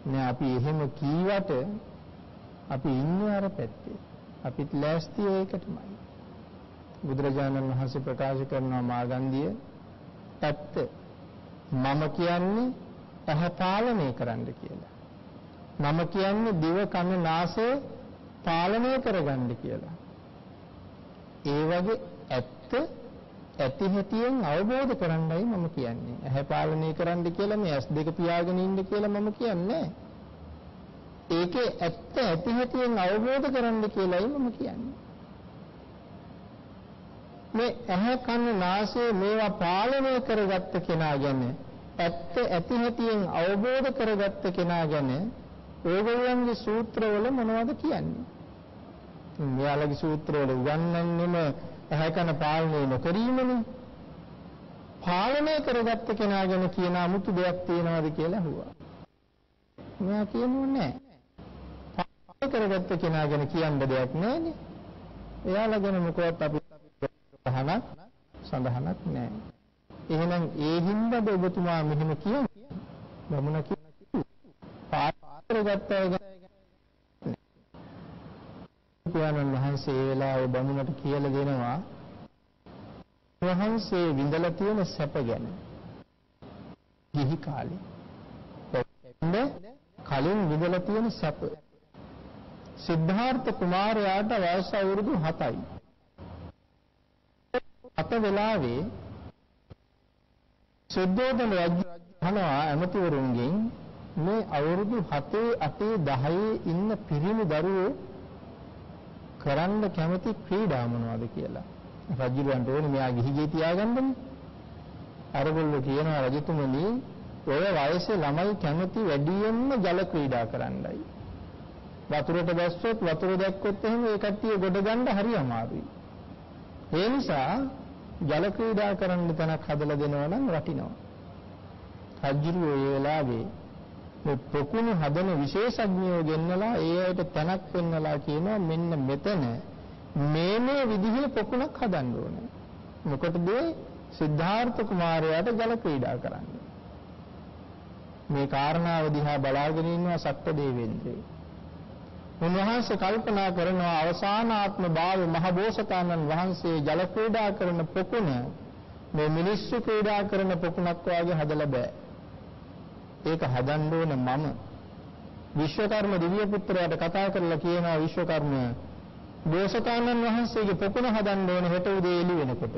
[SPEAKER 1] නෑ අපි එහෙම කීවට අපි ඉන්නේ අර පැත්තේ. අපිත් ලෑස්ති ඒකටමයි. බුදුරජාණන් වහන්සේ ප්‍රකාශ කරනවා මාගන්ධිය පැත්ත මම කියන්නේ ඇහැ පාලනය කරන්න කියලා. මම කියන්නේ දිව කන නාසය පාලනය කරගන්න කියලා. ඒ වගේ ඇත්ත ඇති හැටියෙන් අවබෝධ කරගන්නයි මම කියන්නේ. ඇහැ පාලනය කරන්න කියලා මේ ඇස් දෙක පියාගෙන ඉන්න කියලා මම කියන්නේ ඒකේ ඇත්ත ඇති හැටියෙන් අවබෝධ කරගන්න කියලායි මම කියන්නේ. මේ ඇහැ කන නාසය මේවා පාලනය කරගත්ත කෙනා ගැන ඇත්ත ඇති හැටියෙන් අවබෝධ කරගත්ත කෙනා ගැන ඕගොල්ලන්ගේ සූත්‍රවල මොනවද කියන්නේ? මෙයාලගේ සූත්‍රවල උගන්වන්නෙම ඇහැ කන පාලනය නොකිරීමනේ. පාලනය කරගත්ත කෙනා ගැන කියන 아무තු දෙයක් තියෙනවද කියලා අහුවා. මෙයා කියන්නේ නැහැ. පාලනය කරගත්ත කෙනා ගැන කියන්න දෙයක් නැහැනේ. එයාලා ගැන මොකවත් අපි සඳහනක් සඳහනක් නැහැ. එහෙනම් ඒ හින්දාද ඔබතුමා මෙහෙම කියන්නේ? බමුණ කිව්වා. පාත්‍ර ගත්තා පියාණන් වහන්සේ ඒ වෙලාවේ බමුණට කියලා දෙනවා වහන්සේ විඳලා තියෙන සැප ගැන. ගිහි කාලේ. කලින් විඳලා තියෙන සැප. සිද්ධාර්ථ කුමාරයාට වයස අවුරුදු 7යි. අත වෙලාවේ සුද්ධෝදන රජු අහනවා ඇමතිවරුන්ගෙන් මේ අවුරුදු 7 8 10 ඉන්න පිරිමි දරුවෝ කරන්න කැමති ක්‍රීඩා මොනවද කියලා. රජුලන්ට ඕනේ මෙයා ගිහි ගේ තියාගන්නනේ. අරගොල්ලෝ කියනවා රජතුමනි ඔය වයසේ ළමයි කැමති වැඩියෙන්ම ජල ක්‍රීඩා කරන්නයි. වතුරට බැස්සොත් වතුර දැක්කොත් එහෙම ඒ කට්ටිය ගොඩ ගන්න හරි අමාරුයි. ඒ නිසා ජල ක්‍රීඩා කරන්න තැනක් හදලා දෙනවා නම් වටිනවා. රජුරු ඒ වෙලාවේ මේ පොකුණු හදන විශේෂඥයෝ ගෙන්නලා ඒ අයට තැනක් පෙන්නලා කියනවා මෙන්න මෙතන මේ මේ විදිහේ පොකුණක් හදන්න ඕනේ. මොකටද සිද්ධාර්ථ කුමාරයාට ජල ක්‍රීඩා කරන්න. මේ කාරණාව දිහා බලාගෙන ඉන්නවා සත්ත්ව දේවේන්ද්‍රය. උන්වහන්සේ කල්පනා කරනවා අවසානාත්ම භාව මහ බෝසතාණන් වහන්සේ ජල ක්‍රීඩා කරන පොකුණ මේ මිනිස්සු ක්‍රීඩා කරන පොකුණක් වාගේ හදලා බෑ. ඒක හදන්න ඕන මම. විශ්වකර්ම දිව්‍ය පුත්‍රයාට කතා කරලා කියනවා විශ්වකර්ම බෝසතාණන් වහන්සේගේ පොකුණ හදන්න ඕන හෙට උදේ එළි වෙනකොට.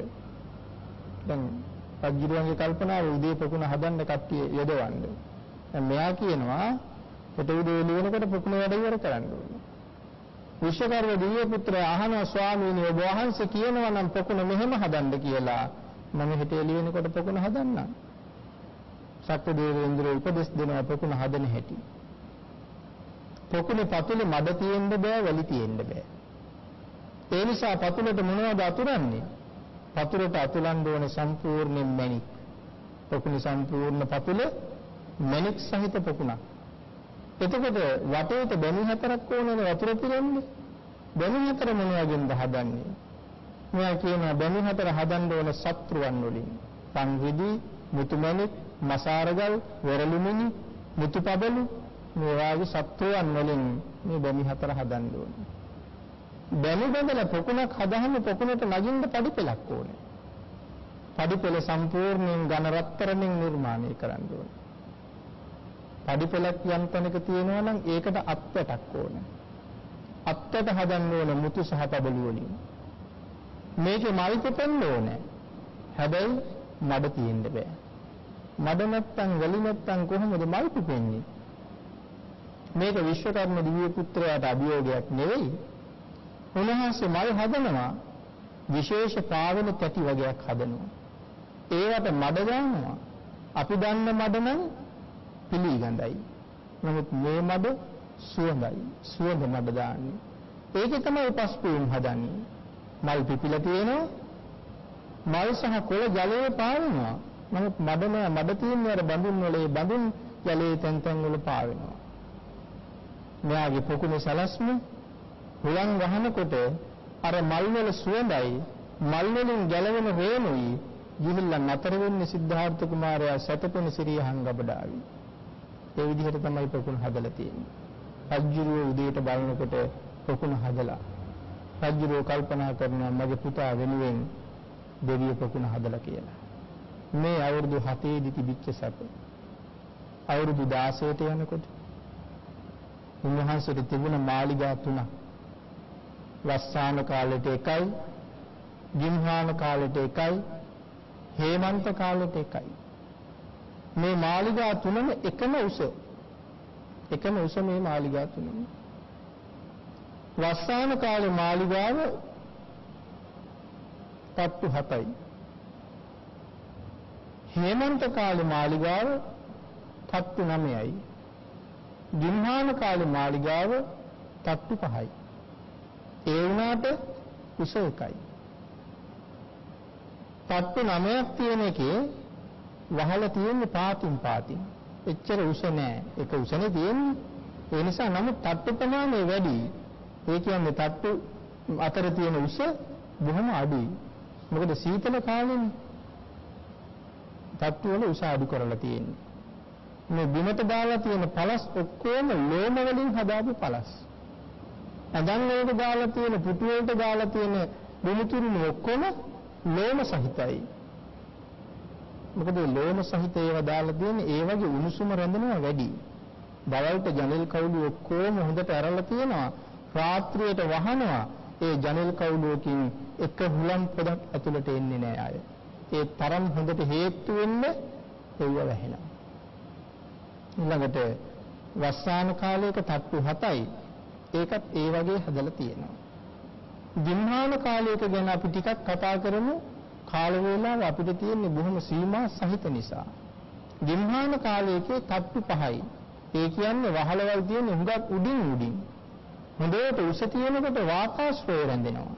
[SPEAKER 1] දැන් රජුගේ කල්පනාව උදේ පොකුණ හදන්න කට්ටිය යොදවන්න. දැන් මෙයා කියනවා හෙට උදේ එළි වෙනකොට පොකුණ වැඩ ඉවර කරන්න ඕනේ. විශ්වකර්ම දිව්‍ය පුත්‍රයා අහනවා ස්වාමීනි ඔබ වහන්සේ කියනවා නම් පොකුණ මෙහෙම හදන්න කියලා මම හෙට එළි වෙනකොට පොකුණ හදන්නම්. සක්‍ර දේවේන්ද්‍ර උපදෙස් දෙනවා පොකුණ හදන හැටි. පොකුණේ පතුලේ මඩ තියෙන්න බෑ වැලි තියෙන්න බෑ. ඒ නිසා පතුලට මොනවද අතුරන්නේ? පතුලට අතුලන්න ඕනේ සම්පූර්ණයෙන් මැණික්. පොකුණේ සම්පූර්ණ පතුල මැණික් සහිත පොකුණක්. එතකොට වටේට බැමි හතරක් ඕනනේ වතුර පිරෙන්නේ. බැමි හතර මොන වගේද හදන්නේ? මෙයා කියනවා බැමි හතර හදන්න ඕන සත්‍රුවන් වලින්. පන්විදි, මුතුමැණික්, මසාරගල්, වෙරළුමිනි, මුතුපබළු මේ වාගේ සත්‍රුවන් වලින් මේ බැමි හතර හදන්න ඕනේ. බැමි බඳලා පොකුණක් හදාන්න පොකුණට නගින්න පඩිපෙලක් ඕනේ. පඩිපෙල සම්පූර්ණයෙන් ඝන රත්තරන්ෙන් නිර්මාණය කරන්න ඕනේ. පඩිපෙලක් යම් තැනක තියෙනවා නම් ඒකට අත්වැටක් ඕනේ. අත්වැට හදන්න ඕන මුතු සහ පබළු වලින්. මේකේ මල් පෙපෙන්න ඕනේ. හැබැයි මඩ තියෙන්න බෑ. මඩ නැත්තම් වලි නැත්තම් කොහොමද මල් පෙපෙන්නේ? මේක විශ්වකර්ම දිව්‍ය පුත්‍රයාට අභියෝගයක් නෙවෙයි. උන්වහන්සේ මල් හදනවා විශේෂ පාවෙන තැටි වගේක් හදනවා. ඒවට මඩ දානවා. අපි දන්න මඩ නම් පිළිගඳයි. නමුත් මේ මඩ සුවඳයි. සුවඳ මඩ දාන්නේ. ඒකේ තමයි පස්පූම් හදන්නේ. මල් පිපිලා තියෙනවා. මල් සහ කොළ ජලයේ පාවෙනවා. නමුත් මඩ නෑ මඩ තියෙන්නේ අර බඳුන් වල ඒ බඳුන් ජලයේ තැන් තැන් වල පාවෙනවා. මෙයාගේ පොකුණේ සලස්ම හුලං වහනකොට අර මල් වල සුවඳයි මල් වලින් ගැලවෙන හේනුයි ගිහිල්ලා නතර වෙන්නේ සිද්ධාර්ථ කුමාරයා සතපෙන සිරිය හංගබඩාවි. ඒ විදිහට තමයි පොකුණ හදලා තියෙන්නේ. රජ්ජුරුව උදේට බලනකොට පොකුණ හදලා. රජ්ජුරුව කල්පනා කරනවා මගේ පුතා වෙනුවෙන් දෙවිය පොකුණ හදලා කියලා. මේ අවුරුදු 7 දී තිබිච්ච සැප. අවුරුදු 16ට යනකොට උන්වහන්සේට තිබුණ මාලිගා තුනක්. වස්සාන කාලෙට එකයි, ගිම්හාන කාලෙට එකයි, හේමන්ත කාලෙට එකයි. මේ මාලිගා තුනම එකම උස. එකම උස මේ මාලිගා තුනම. වස්සාන කාලේ මාලිගාව තට්ටු 7යි. හේමන්ත කාලේ මාලිගාව තට්ටු 9යි. ගිම්හාන කාලේ මාලිගාව තට්ටු 5යි. ඒ වුණාට උස එකයි. තට්ටු 9ක් තියෙන එකේ වහල තියෙන්නේ පාතින් පාතින්. එච්චර උස නෑ. ඒක උසනේ තියෙන්නේ. ඒ නිසා නමුත් තට්ටු ප්‍රමාණය වැඩි. ඒ කියන්නේ තට්ටු අතර තියෙන උස බොහොම අඩුයි. මොකද සීතල කාලෙනේ. තට්ටු වල උස අඩු කරලා තියෙන්නේ. මේ බිමට දාලා තියෙන පළස් ඔක්කොම ලෝම වලින් හදාපු පළස්. අදන් වලට දාලා තියෙන පුටු වලට දාලා තියෙන බිමුතුරුණු ඔක්කොම ලෝම සහිතයි. මොකද ලෝම සහිත ඒවා දාලා තියෙන්නේ ඒ වගේ උණුසුම රැඳෙනවා වැඩි. දවල්ට ජනෙල් කවුළු ඔක්කොම හොඳට ඇරලා තියෙනවා. රාත්‍රියට වහනවා. ඒ ජනෙල් කවුළුවකින් එක හුලම් පොදක් ඇතුළට එන්නේ නෑ අය. ඒ තරම් හොඳට හේතු වෙන්නේ ඒව වැහෙනවා. ඊළඟට වස්සාන කාලයක තට්ටු 7යි. ඒකත් ඒ වගේ හදලා තියෙනවා. දින්හාන කාලයක ගැන අපි ටිකක් කතා කරමු. කාල වේලාව අපිට තියෙන්නේ බොහොම සීමා සහිත නිසා. දින්හාන කාලයකේ තට්ටු 5යි. ඒ කියන්නේ වහලවල් තියෙන හුඟක් උඩින් උඩින්. හොඳට උස තියෙනකොට වාතාශ්‍රය රැඳෙනවා.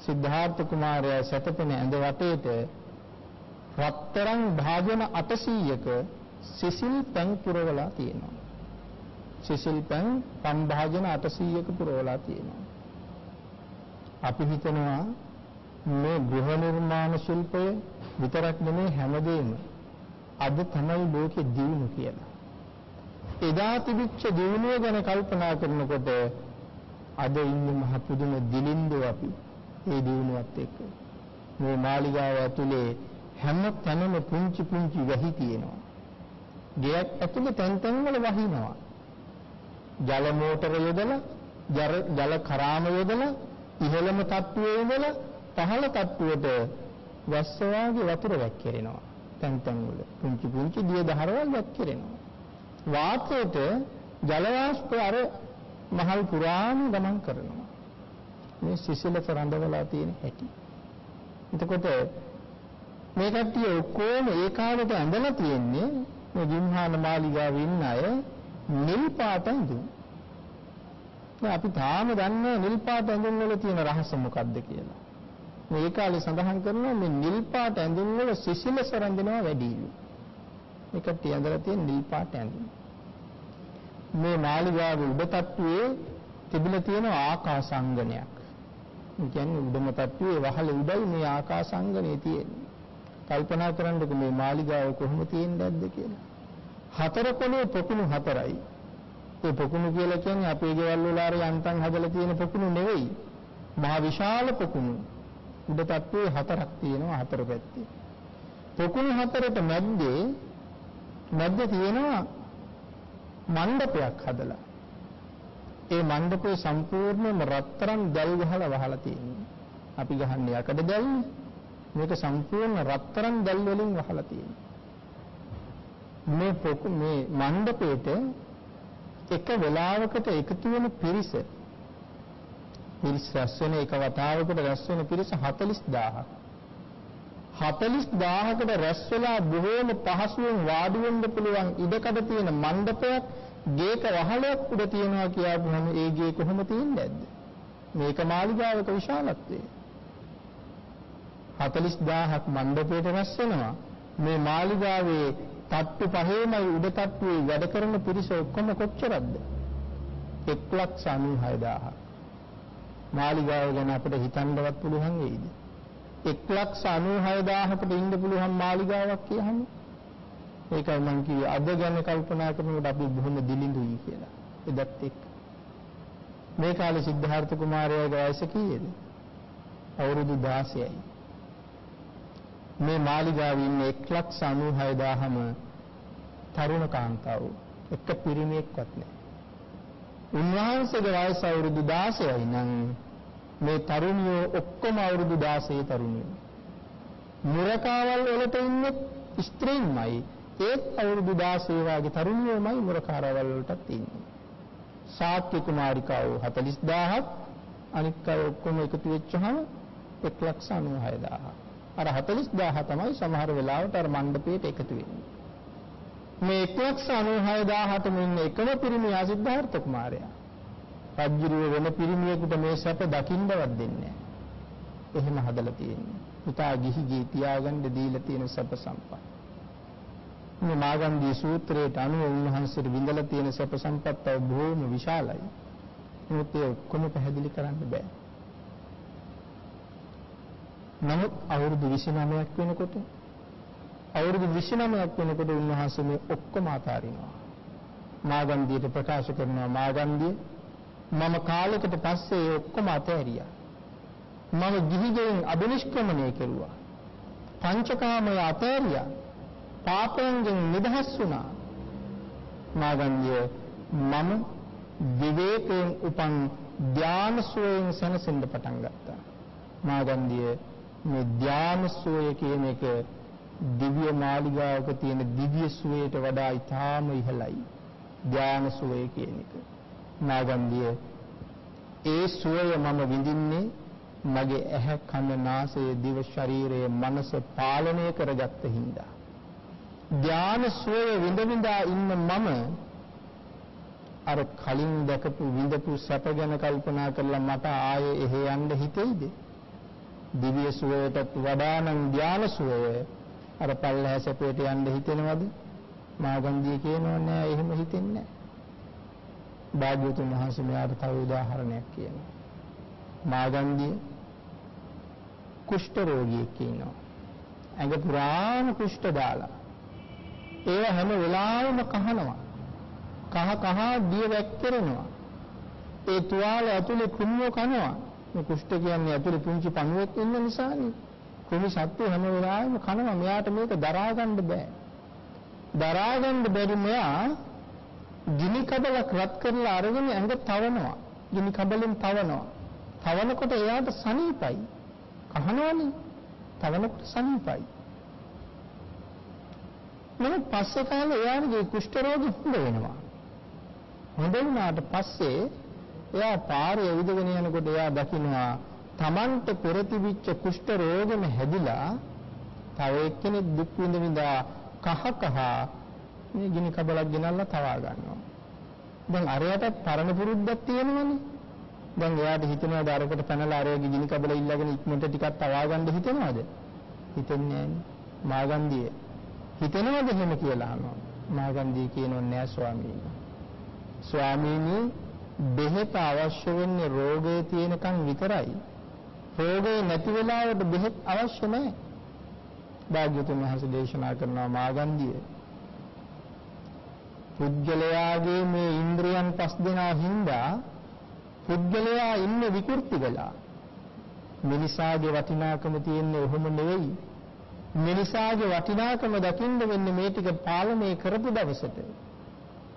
[SPEAKER 1] සිද්ධාර්ථ කුමාරයා සතපෙන ඇඳ වටේට රත්තරන් භාජන 800ක සිසිල් පැන් පුරවලා තියෙනවා. සිසිල් පැන් පන් භාජන 800ක පුරවලා තියෙනවා. අපි හිතනවා මේ ගෘහ නිර්මාණ ශිල්පය විතරක් නෙමෙයි හැමදේම අද තමයි ලෝකෙ දියුණු කියලා. එදා තිබිච්ච දිනුව ගැන කල්පනා කරනකොට අද ඉන්නේ මහ පුදුම දිලින්දෝ අපි ඒ දිනුවත් එක්ක මේ මාලිගාව ඇතුලේ හැම තැනම පුංචි පුංචි වැහි තියෙනවා. ගෙයක් ඇතුලේ තැන් තැන් වල වහිනවා. ජල මෝටර යොදලා ජල කරාම යොදලා ඉහළම තට්ටුවේ ඉඳලා පහළ තට්ටුවට වැස්ස වාගේ වතුර වැක්කිරෙනවා. තැන් තැන් වල පුංචි පුංචි දිය දහරවල් වැක්කිරෙනවා. වාතයට ජල වාෂ්ප අර මහල් පුරාම ගමන් කරනවා. මේ සිසිලස රඳවලා තියෙන හැටි. එතකොට මේ කට්ටිය ඔක්කොම ඒ කාලේට ඇඳලා තියෙන්නේ මේ ගිම්හාන මාලිගාවේ ඉන්න අය නිල් පාට ඇඳුම්. දැන් අපි තාම දන්නේ නිල් පාට ඇඳුම් වල තියෙන රහස මොකක්ද කියලා. මේ කාලේ සඳහන් කරනවා මේ නිල් පාට ඇඳුම් වල සිසිලස රඳිනවා වැඩිලු. මේ කට්ටිය ඇඳලා තියෙන නිල් පාට ඇඳුම්. මේ මාලිගාවේ උඩ තට්ටුවේ තිබිලා තියෙන ආකාසාංගනයක්. ඒ කියන්නේ උඩම තට්ටුවේ වහල උඩයි මේ ආකාසාංගනේ තියෙන්නේ. කල්පනා කරන්නකෝ මේ මාලිගාව කොහොම තියෙන්නේ නැද්ද කියලා. හතර කොනේ පොකුණු හතරයි. ඒ පොකුණු කියලා කියන්නේ අපේ ගෙවල් වල අර යන්තම් හදලා තියෙන පොකුණු නෙවෙයි. මහා විශාල පොකුණු. උඩ තට්ටුවේ හතරක් තියෙනවා හතර පැත්තේ. පොකුණු හතරට මැද්දේ මැද්ද තියෙනවා මණ්ඩපයක් හදලා. ඒ මණ්ඩපේ සම්පූර්ණයෙන්ම රත්තරන් දැල් ගහලා වහලා තියෙනවා. අපි ගහන්නේ යකඩ දැල්නේ. මේක සම්පූර්ණ රත්තරන් දැල් වලින් වහලා තියෙනවා. මේ පොකු මේ මණ්ඩපේට එක වෙලාවකට එකතු වෙන පිරිස පිරිස රැස් වෙන එක වතාවකට රැස් වෙන පිරිස 40000ක් 40000කට රැස් වෙලා බොහෝම පහසුවෙන් වාඩි වෙන්න පුළුවන් ඉඩකඩ තියෙන මණ්ඩපයක් ගේක වහලයක් උඩ තියනවා කියපුවම ඒ ගේ කොහොම තියෙන්නේ නැද්ද? මේක මාලිගාවක විශාලත්වය. 40000ක් මණ්ඩපයට රැස් වෙනවා මේ මාලිගාවේ තට්ටු පහේමයි උඩ තට්ටුවේ වැඩ කරන පිරිස ඔක්කොම කොච්චරද 196000ක් මාලිගාව ගැන අපිට හිතන්නවත් පුළුවන් වෙයිද? 196000කට ඉන්න පුළුවන් මාලිගාවක් කියහම? ඒකයි මම කිව්වේ. අද ගැන කල්පනා කරනකොට අපි බොහොම දිලිඳුයි කියලා. එදත් එක්ක. මේ කාලේ සිද්ධාර්ථ කුමාරයාගේ වයස කීයද? අවුරුදු 16යි මේ මාලිගාවේ ඉන්න 196000ම තරුණ කාන්තාවෝ. එක පිරිමියෙක්වත් නැහැ. උන්වහන්සේගේ වයස අවුරුදු 16යි නම් මේ තරුණියෝ ඔක්කොම අවුරුදු 16 තරුණියෝ. මුරකාවල් වලට ඉන්නේ ස්ත්‍රීන්මයි. ඒත් අවුරුදු 16 වාගේ තරුණියෝමයි මුරකාරවල් වලටත් ඉන්නේ. ශාක්‍ය කුමාරිකාවෝ 40000ක් අනික් අය ඔක්කොම එකතු වෙච්චහම 196000ක්. අර 40000 තමයි සමහර වෙලාවට අර මණ්ඩපයට එකතු වෙන්නේ. මේ 196000ටම ඉන්න එකම පිරිමියා සිද්ධාර්ථ කුමාරයා. රජුරුව වෙන පිරිමියෙකුට මේ සැප දකින්නවත් දෙන්නේ නැහැ. එහෙම හදලා තියෙන්නේ. පුතා ගිහි ගේ තියාගන්න දීලා තියෙන සැප සම්පත්. මේ මාගන්දී සූත්‍රයට අනුව උන්වහන්සේට විඳලා තියෙන සැප සම්පත් බොහෝම විශාලයි. මොකද ඒ ඔක්කොම පැහැදිලි කරන්න බෑ. නමුත් අවුරුදු 29ක් වෙනකොට අවුරුදු 29ක් වෙනකොට උන්වහන්සේ මේ ඔක්කොම අතාරිනවා. මාගන්දියට ප්‍රකාශ කරනවා මාගන්දිය මම කාලයකට පස්සේ ඒ ඔක්කොම අතෑරියා. මම ගිහිගෙන් අබිනිෂ්ක්‍රමණය කෙරුවා. පංචකාමය අතෑරියා. පාපයෙන් නිදහස් වුණා. මාගන්දිය මම විවේකයෙන් උපන් ධාන සෝයෙන් සැනසෙන්න පටන් ගත්තා. මාගන්දිය මේ ධාන සෝය කියන එක දිව්‍ය මාලිගාවක තියෙන දිව්‍ය සුවයට වඩා ඊටාම ඉහළයි. ධාන සුවය කියන එක. නාගන්දිය ඒ සුවය මම විඳින්නේ මගේ ඇහැ කන නාසය දිව ශරීරය මනස පාලනය කරගත්ත හින්දා. ධාන සුවය විඳ විඳා ඉන්න මම අර කලින් දැකපු විඳපු සැප ගැන කල්පනා කරලා මට ආයේ එහෙ යන්න හිතෙයිද? දිව්‍ය සුවයටත් වඩා නම් ධාන සුවය අර පල්ලහැ සැපයට යන්න හිතෙනවද? මාගන්දිය කියනවා නෑ එහෙම හිතෙන්නේ නෑ. භාග්‍යවතුන් වහන්සේ මෙයාට තව උදාහරණයක් කියනවා. මාගන්දිය කුෂ්ඨ රෝගියෙක් ඉන්නවා. ඇඟ පුරාම කුෂ්ඨ දාලා. ඒව හැම වෙලාවෙම කහනවා. කහ කහ දිය වැක්කිරෙනවා. ඒ තුවාල ඇතුලේ කුණුව කනවා. මේ කුෂ්ඨ කියන්නේ ඇතුලේ පුංචි පණුවෙක් ඉන්න නිසානේ. කුණු සත්තු හැම වෙලාවෙම කනවා. මෙයාට මේක දරා ගන්න බෑ. දරා ගන්න බැරි මෙයා ගිනි කබලක් රත් කරලා අරගෙන ඇඟ තවනවා. ගිනි කබලෙන් තවනවා. තවනකොට එයාට සනීපයි. කහනවනේ. තවනකොට සනීපයි. නමුත් පස්සේ කාලේ එයාගේ කුෂ්ඨ රෝග හොඳ වෙනවා. හොඳ වුණාට පස්සේ එයා පාරේ ඇවිදගෙන යනකොට එයා දකිනවා Tamanට පෙර තිබිච්ච කුෂ්ඨ රෝගෙම හැදිලා තව එක්කෙනෙක් දුක් විඳ විඳා කහ කහ මේ ගිනි කබලක් ගෙනල්ලා තවා ගන්නවා. දැන් අරයටත් පරණ පුරුද්දක් තියෙනවනේ. දැන් එයාට හිතෙනවාද අරකට පැනලා අරයගේ ගිනි කබල ඉල්ලගෙන ඉක්මනට ටිකක් තවා ගන්න හිතෙනවද? හිතෙන්නේ නැහැ. මාගන්දිය. හිතෙනවද එහෙම කියලා අහනවා. මාගන්දිය කියනවා නෑ ස්වාමීනි. ස්වාමීනි බෙහෙත අවශ්‍ය වෙන්නේ රෝගය තියෙනකන් විතරයි. රෝගය නැති වෙලාවට බෙහෙත් අවශ්‍ය නැහැ. භාග්‍යතුන් වහන්සේ දේශනා කරනවා මාගන්දිය. පුද්ගලයාගේ මේ ඉන්ද්‍රියන් පස් දෙනා හින්දා පුද්ගලයා ඉන්නේ විකෘති වෙලා. මිනිසාගේ වටිනාකම තියෙන්නේ ඔහොම නෙවෙයි. මිනිසාගේ වටිනාකම දකින්න වෙන්නේ මේ ටික පාලනය කරපු දවසට.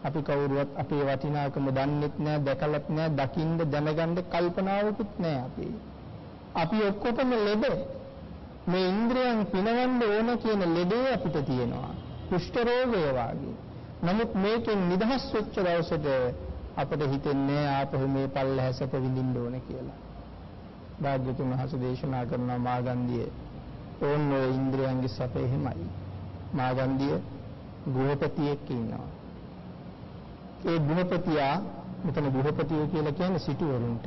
[SPEAKER 1] අපි කවුරුවත් අපේ වටිනාකම දන්නෙත් නෑ දැකලත් නෑ දකින්න දැනගන්න කල්පනාවකුත් නෑ අපි. අපි ඔක්කොටම ලෙඩ මේ ඉන්ද්‍රයන් පිනවන්න ඕන කියන ලෙඩේ අපිට තියෙනවා. කුෂ්ඨ රෝගය වාගේ. නමුත් මේකෙන් නිදහස් වෙච්ච දවසට අපිට හිතෙන්නේ ආපහු මේ පල්ලැහැ සැප විඳින්න ඕන කියලා. භාග්‍යතුන් වහන්සේ දේශනා කරන මාගන්ධියේ ඕන් ඔය ඉන්ද්‍රයන්ගේ සැප එහෙමයි. මාගන්ධිය ගෘහපතියෙක් ඉන්නවා. ඒ ගෘහපතියා මෙතන ගෘහපතිය කියලා කියන්නේ සිටුවරුන්ට.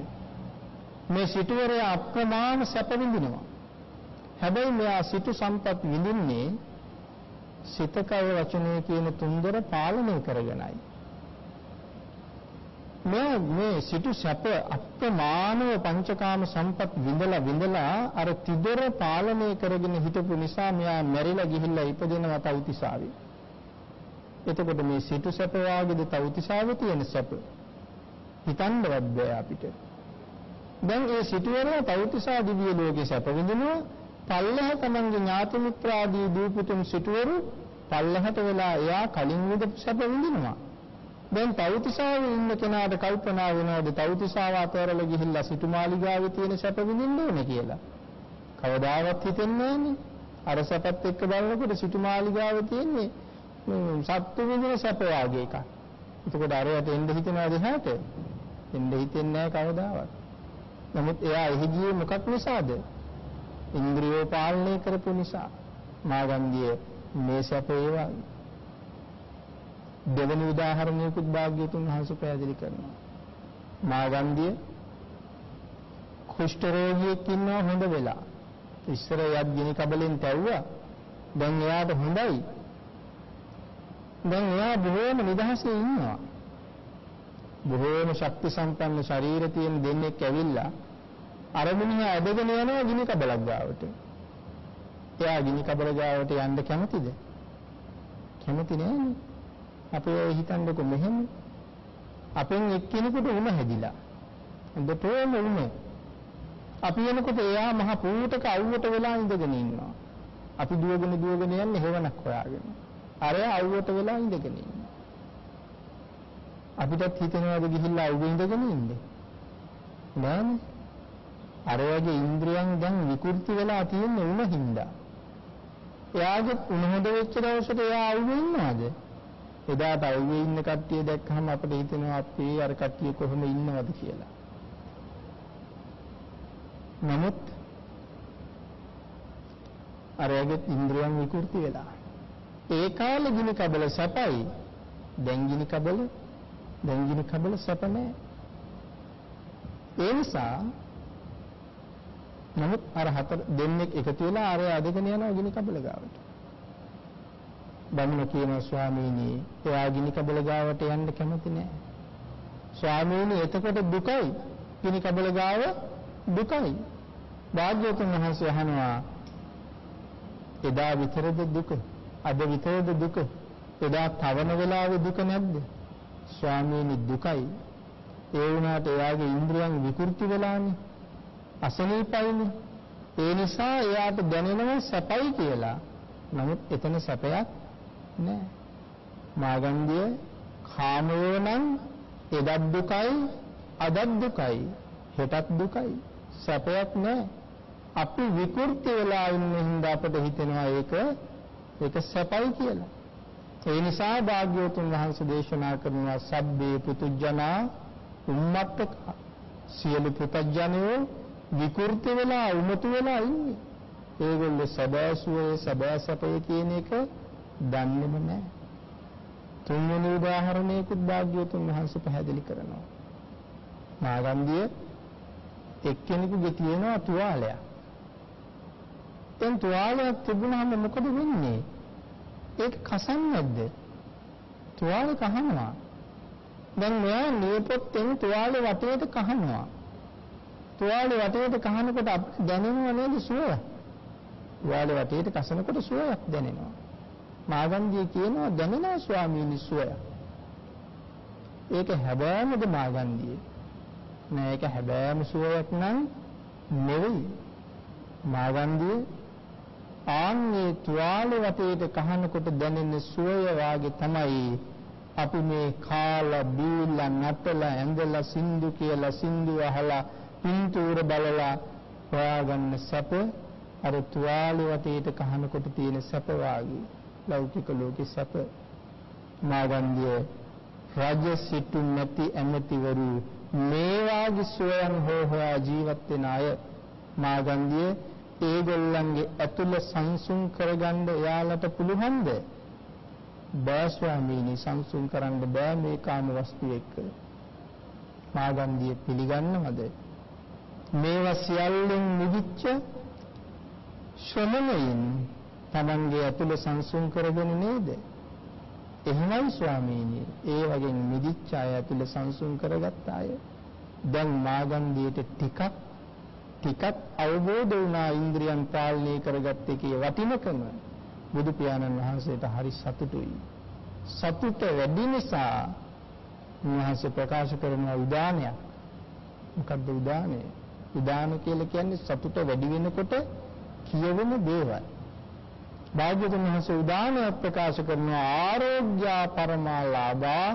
[SPEAKER 1] මේ සිටුවරයා අප්‍රමාණ සැප විඳිනවා. හැබැයි මෙයා සිටු සම්පත් විඳින්නේ සිතකය වචනය කියන තුන්දර පාලනය කරගෙනයි. මේ මේ සිටු සැප අප්‍රමාණව පංචකාම සම්පත් විඳලා විඳලා අර තිදොර පාලනය කරගෙන හිටපු නිසා මෙයා මැරිලා ගිහිල්ලා ඉපදෙනවා තවතිසාවේ. එතකොට මේ සිටු සැප වාගේද තවතිසාවේ තියෙන සැප හිතන්නවත් බෑ අපිට. දැන් ඒ සිටුවරයා තවතිසා දිව්‍ය ලෝකේ සැප විඳිනවා පල්ලහ තමන්ගේ ඥාති මිත්‍ර ආදී දූපුතුන් සිටුවරු පල්ලහට වෙලා එයා කලින් විඳපු සැප විඳිනවා. දැන් තවතිසාවේ ඉන්න කෙනාට කල්පනා වෙනවද තවතිසාව අතහැරලා ගිහිල්ලා සිටුමාලිගාවේ තියෙන සැප විඳින්න ඕනේ කියලා. කවදාවත් හිතෙන්නේ නැන්නේ. අර සැපත් එක්ක බලනකොට සිටුමාලිගාවේ තියෙන්නේ සත්තු විඳින සැප වාගේ එකක්. එතකොට අරයට එන්න හිතනවාද එහාට? එන්න හිතෙන්නේ නැහැ කවදාවත්. නමුත් එයා එහි ගියේ මොකක් නිසාද? ඉන්ද්‍රියෝ පාලනය කරපු නිසා. මාගන්ධිය මේ සැපේ වගේ. දෙවෙනි උදාහරණයකුත් භාග්‍යතුන් වහන්සේ පැහැදිලි කරනවා. මාගන්ධිය කුෂ්ඨ රෝගියෙක් ඉන්නවා හොඳ වෙලා. ඉස්සර යත් ගිනි කබලෙන් තැව්වා. දැන් එයාට හොඳයි. දැන් එයා බොහෝම නිදහසේ ඉන්නවා. බොහෝම ශක්ති සම්පන්න ශරීර තියෙන දෙන්නෙක් ඇවිල්ලා අර මිනිහා ඇදගෙන යනවා ගිනි කබලක් ගාවට. එයා ගිනි කබල ගාවට යන්න කැමතිද? කැමති නෑනේ. අපි ඔය හිතන්නකො මෙහෙම අපෙන් එක්කෙනෙකුට උණ හැදිලා. හොඳටම උණ. අපි එනකොට එයා මහ පූටක අවුවට වෙලා ඉඳගෙන ඉන්නවා. අපි දුවගෙන දුවගෙන යන්නේ හේවණක් හොයාගෙන. අරයා අවුවට වෙලා ඉඳගෙන ඉන්නවා. අපිටත් හිතෙනවාද ගිහිල්ලා අවුවේ ඉඳගෙන ඉන්නේ? නෑනේ. අර වගේ ඉන්ද්‍රියන් දැන් විකෘති වෙලා තියෙන උණ හින්දා. එයාගේ උණ හොඳ වෙච්ච දවසට එයා අවුවේ ඉන්නවද? එදාට අවුවේ ඉන්න කට්ටිය දැක්කහම අපිට හිතෙනවා අපේ අර කට්ටිය කොහොම ඉන්නවද කියලා. නමුත් අර වගේ ඉන්ද්‍රියන් විකෘති වෙලා. ඒ කාලේ ගිනි කබල සැපයි. දැන් ගිනි කබල දැන් ගිනි කබල සැප නැහැ. ඒ නිසා නමුත් අර හතර දෙන්නෙක් එකතු වෙලා අර අදගෙන යනවා ගිනි කබල ගාවට. බමුණ කියනවා ස්වාමීනි එයා ගිනි කබල ගාවට යන්න කැමති නෑ. ස්වාමීනි එතකොට දුකයි. ගිනි කබල ගාව දුකයි. භාග්‍යවතුන් වහන්සේ අහනවා එදා විතරද දුක? අද විතරද දුක? එදා තවන වෙලාවේ දුක නැද්ද? ස්වාමීනි දුකයි. ඒ වුණාට එයාගේ ඉන්ද්‍රියන් විකෘති වෙලානේ. අසනීපයිනේ. ඒ නිසා එයාට දැනෙනවා සැපයි කියලා. නමුත් එතන සැපයක් නෑ. මාගන්ධිය කාමයෝ නම් එදත් දුකයි අදත් දුකයි හෙටත් දුකයි සැපයක් නෑ. අපි විකෘති වෙලා ඉන්න හින්දා අපට හිතෙනවා ඒක ඒක සැපයි කියලා. ඒ නිසා භාග්‍යවතුන් වහන්සේ දේශනා කරනවා සබ්බේ පුතුජනා උම්මත්තක සියලු පුතඥයෝ විකෘති වෙලා උමතු වෙලා ඉන්නේ. ඒගොල්ලෝ සබෑ සුවේ සබෑ සැපේ කියන එක දන්නේම නැහැ. තුන්වෙනි උදාහරණයකුත් භාග්‍යවතුන් වහන්සේ පැහැදිලි කරනවා. නාගන්දිය එක්කෙනෙකුගේ තියෙනවා තුවාලයක්. දැන් තුවාලයක් තිබුණාම මොකද වෙන්නේ? ඒක කසන්නේ නැද්ද? තුවාලේ කහනවා. දැන් මෙයා නියපොත්තෙන් තුවාලේ වටේට කහනවා. තුවාලේ වටේට කහනකොට අපිට දැනෙනව නේද සුවය? තුවාලේ වටේට කසනකොට සුවයක් දැනෙනවා. මාගන්දිය කියනවා දැනෙනවා ස්වාමීනි සුවය. ඒක හැබෑමද මාගන්දිය? නෑ ඒක හැබෑම සුවයක් නම් නෙවෙයි. මාගන්දිය ආන්නේ තුවාලේ වටේට කහනකොට දැනෙන සුවය වාගේ තමයි අපි මේ කාලා බීලා නටලා ඇඳලා සින්දු කියලා සින්දු අහලා පින්තූර බලලා හොයාගන්න සැප අර තුවාලේ වටේට කහනකොට තියෙන සැප වාගේ ලෞකික ලෝකේ සැප මාගන්දිය රජ සිටු නැති ඇමතිවරු මේ වාගේ සොයන් හෝ හොයා ජීවත් වෙන අය මාගන්දිය ඒගොල්ලන්ගේ ඇතුළ සංසුන් කරගන්න එයාලට පුළුවන්ද? බෑ ස්වාමීනි සංසුන් කරන්න බෑ මේ කාම වස්තු එක්ක. මාගන්දිය පිළිගන්නවද? මේවා සියල්ලෙන් නිදිච්ච ශ්‍රමණයින් තමන්ගේ ඇතුළ සංසුන් කරගෙන නේද? එහෙමයි ස්වාමීනි. ඒ වගේ නිදිච්ච අය ඇතුළ සංසුන් කරගත්ත අය දැන් මාගන්දියට ටිකක් ටිකක් අවබෝධ වුණා ඉන්ද්‍රියන් පාලනය කරගත්ත එකේ වටිනකම බුදු පියාණන් වහන්සේට හරි සතුටුයි. සතුට වැඩි නිසා උන්වහන්සේ ප්‍රකාශ කරන උදානයක්. මොකද්ද උදානය? උදාන කියලා කියන්නේ සතුට වැඩි වෙනකොට කියවෙන දේවල්. භාග්‍යවතුන් වහන්සේ උදානය ප්‍රකාශ කරන ආරෝග්‍ය පරමාලාභා